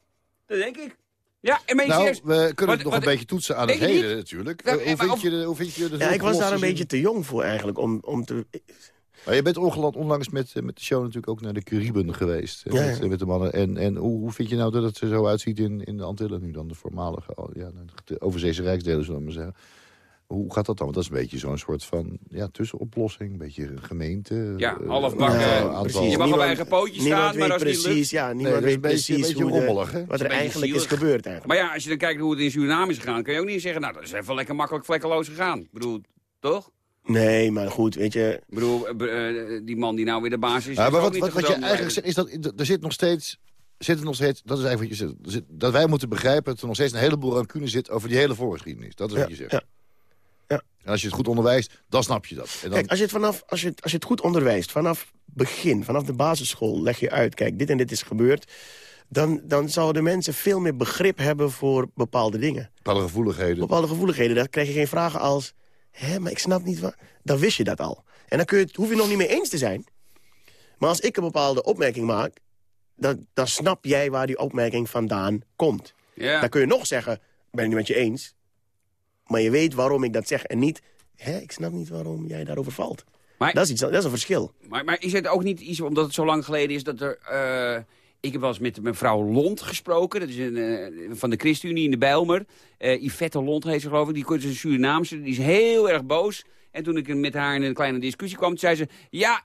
dat denk ik. Ja, en meen je Nou, serieus? we kunnen Wat- het nog wat- een beetje toetsen aan het heden niet? natuurlijk. Ja, Eh, hoe, vind of- je de, hoe vind je de Ja, ik was daar een beetje te jong voor eigenlijk. Om, om te... Maar je bent ongeland onlangs met, eh, met de show natuurlijk ook naar de Cariben geweest. Ja, met, ja. met de mannen. En, en hoe, hoe vind je nou dat het er zo uitziet in, in de Antillen nu dan? De voormalige, ja, de overzeese rijksdelen zullen we maar zeggen. Hoe gaat dat dan? Want dat is een beetje zo'n soort van ja, tussenoplossing. Een beetje een gemeente. Ja, eh, halfbakken. Ja, aantal- precies. Je mag op eigen pootjes niemand staan, maar als niet precies, lukt- Ja, niemand weet precies hoe rommelig, hè? wat er eigenlijk is gebeurd. Eigenlijk. Maar ja, als je dan kijkt hoe het in Suriname is gegaan... kan je ook niet zeggen, nou, dat is even lekker makkelijk vlekkeloos gegaan. Ik bedoel, toch? Nee, maar goed, weet je... Ik bedoel, eh, eh, die man die nou weer de baas is... Ja, maar wat, niet wat, wat je eigenlijk zegt, is dat er zit nog steeds... Zit er nog steeds, dat is eigenlijk wat je zegt. zit- Dat wij moeten begrijpen dat er nog steeds een heleboel rancune zit over die hele voorgeschiedenis. Dat is wat je zegt. ja. Ja. En als je het goed onderwijst, dan snap je dat. En dan, Kijk, als je, het vanaf, als, je, het- als je het goed onderwijst, vanaf begin, vanaf de basisschool... leg je uit, kijk, dit en dit is gebeurd... dan, dan zouden mensen veel meer begrip hebben voor bepaalde dingen. bepaalde gevoeligheden. Bepaalde gevoeligheden, daar krijg je geen vragen als... hé, maar ik snap niet wat... Dan wist je dat al. En dan kun je het, hoef je nog niet mee eens te zijn. Maar als ik een bepaalde opmerking maak... dan, dan snap jij waar die opmerking vandaan komt. Ja. Dan kun je nog zeggen, ik ben het niet met je eens... maar je weet waarom ik dat zeg en niet... Hé, ik snap niet waarom jij daarover valt. Maar- dat, is iets, dat is een verschil. Maar, maar is het ook niet iets, omdat het zo lang geleden is, dat er... eh, ik heb wel eens met mevrouw Lont gesproken. Dat is een, eh, van de ChristenUnie in de Bijlmer. Eh Yvette Lont heet ze geloof ik. Die is een Surinaamse. Die is heel erg boos. En toen ik met haar in een kleine discussie kwam, zei ze... Ja,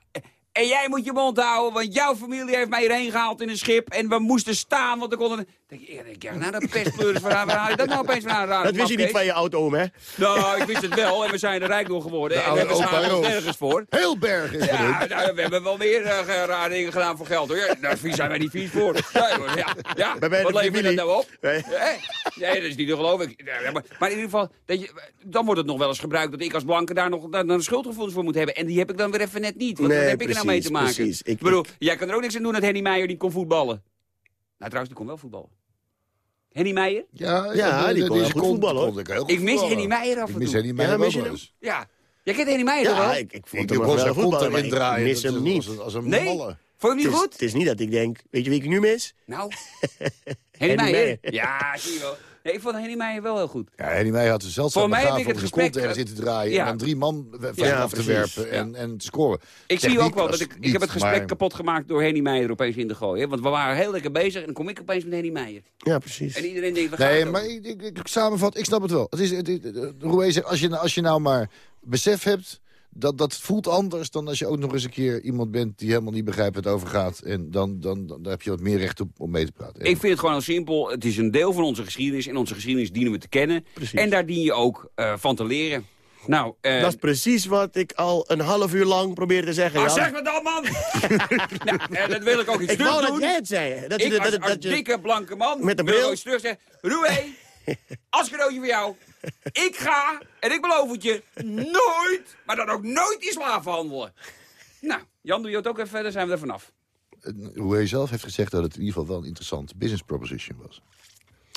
en jij moet je mond houden, want jouw familie heeft mij hierheen gehaald in een schip. En we moesten staan, want ik konden... denk ik, ik, ja, nou, dat pestpleuris, waar, waar haal je dat nou opeens vandaan? Dat wist je niet van je oud-oom, hè? Nou, ik wist het wel. En we zijn er rijk door geworden. De en we hebben nergens voor. Heel berg is Ja, nou, we hebben wel meer dingen gedaan voor geld, hoor. Ja, Daar zijn wij niet vies voor. Ja, ja, wat levert dat familie. nou op? Nee. Nee, dat is niet te geloven. Ik- maar, maar in ieder geval, dat je, dan wordt het nog wel eens gebruikt... dat ik als blanke daar nog daar, een schuldgevoelens voor moet hebben. En die heb ik dan weer even net niet. Want Nee, wat heb ik nou mee te precies, maken? precies. Ik- bedoel, jij kan er ook niks aan doen dat Henny Meijer niet kon voetballen. Nou, trouwens, die kon wel voetballen. Henny Meijer? Ja, Ja, die kon goed voetballen, hoor. ik heel goed Ik mis. Henny Meijer af Ik en mis toe. Henny Meijer Ja, mis wel. Ja. Jij kent Henny Meijer toch Ja, wel? ik, ik vond Ik hem kon wel voetballen, maar ik draaien. mis hem niet. Als, een- als een Nee? malle. Vond je hem Het niet is, goed? het is niet dat ik denk, weet je wie ik nu mis? Nou. Henny? Meijer. Ja, zie je wel. Nee, ik vond Henny Meijer wel heel goed. Ja, Henny Meijer had een Voor zeldzame mij heb ik het zijn gesprek- kont ergens in te draaien... Ja. en dan drie man van Ja, af te werpen en, en te scoren. Ik zie ook wel dat ik... Ik heb het gesprek maar- kapot gemaakt door Henny Meijer er opeens in te gooien. Want we waren heel lekker bezig en dan kom ik opeens met Henny Meijer. Ja, precies. En iedereen denkt, we gaan Nee, maar ik, ik, ik samenvat, ik snap het wel. Het is, het, het, het- Roué zegt, als je, als je nou maar besef hebt... Dat, dat voelt anders dan als je ook nog eens een keer iemand bent... die helemaal niet begrijpt waar het over gaat. En dan, dan, dan, heb je wat meer recht op, om mee te praten. Ik vind het gewoon heel simpel. Het is een deel van onze geschiedenis. En onze geschiedenis dienen we te kennen. Precies. En daar dien je ook eh, van te leren. Nou, eh, Dat is precies wat ik al een half uur lang probeer te zeggen. ah, zeg me dan, man! nou, eh, dat wil ik ook iets ik wou dat doen. jij het zei. Dat je, ik dat, als, dat, als dat je, dikke blanke man Met een wil ik bril. ook iets terug zeggen. Roué, als cadeautje voor jou. Ik ga, en ik beloof het je, nooit, maar dan ook nooit in slaven handelen. Nou, Jan, doe je het ook even, dan zijn we er vanaf. Roué zelf heeft gezegd dat het in ieder geval wel een interessante business proposition was.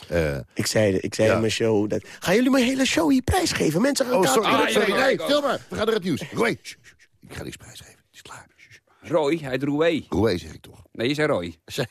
Eh, ik zei, ik zei Ja. in mijn show... Dat, gaan jullie mijn hele show hier prijsgeven? Mensen gaan oh, sorry, Ah, sorry. ja, nee, stil maar. We gaan naar het nieuws. Roué, shh, shh, shh. ik ga niks prijsgeven. Het is klaar. Roy, hij heet Roué. Roué zeg ik toch. Nee, je zei Roy.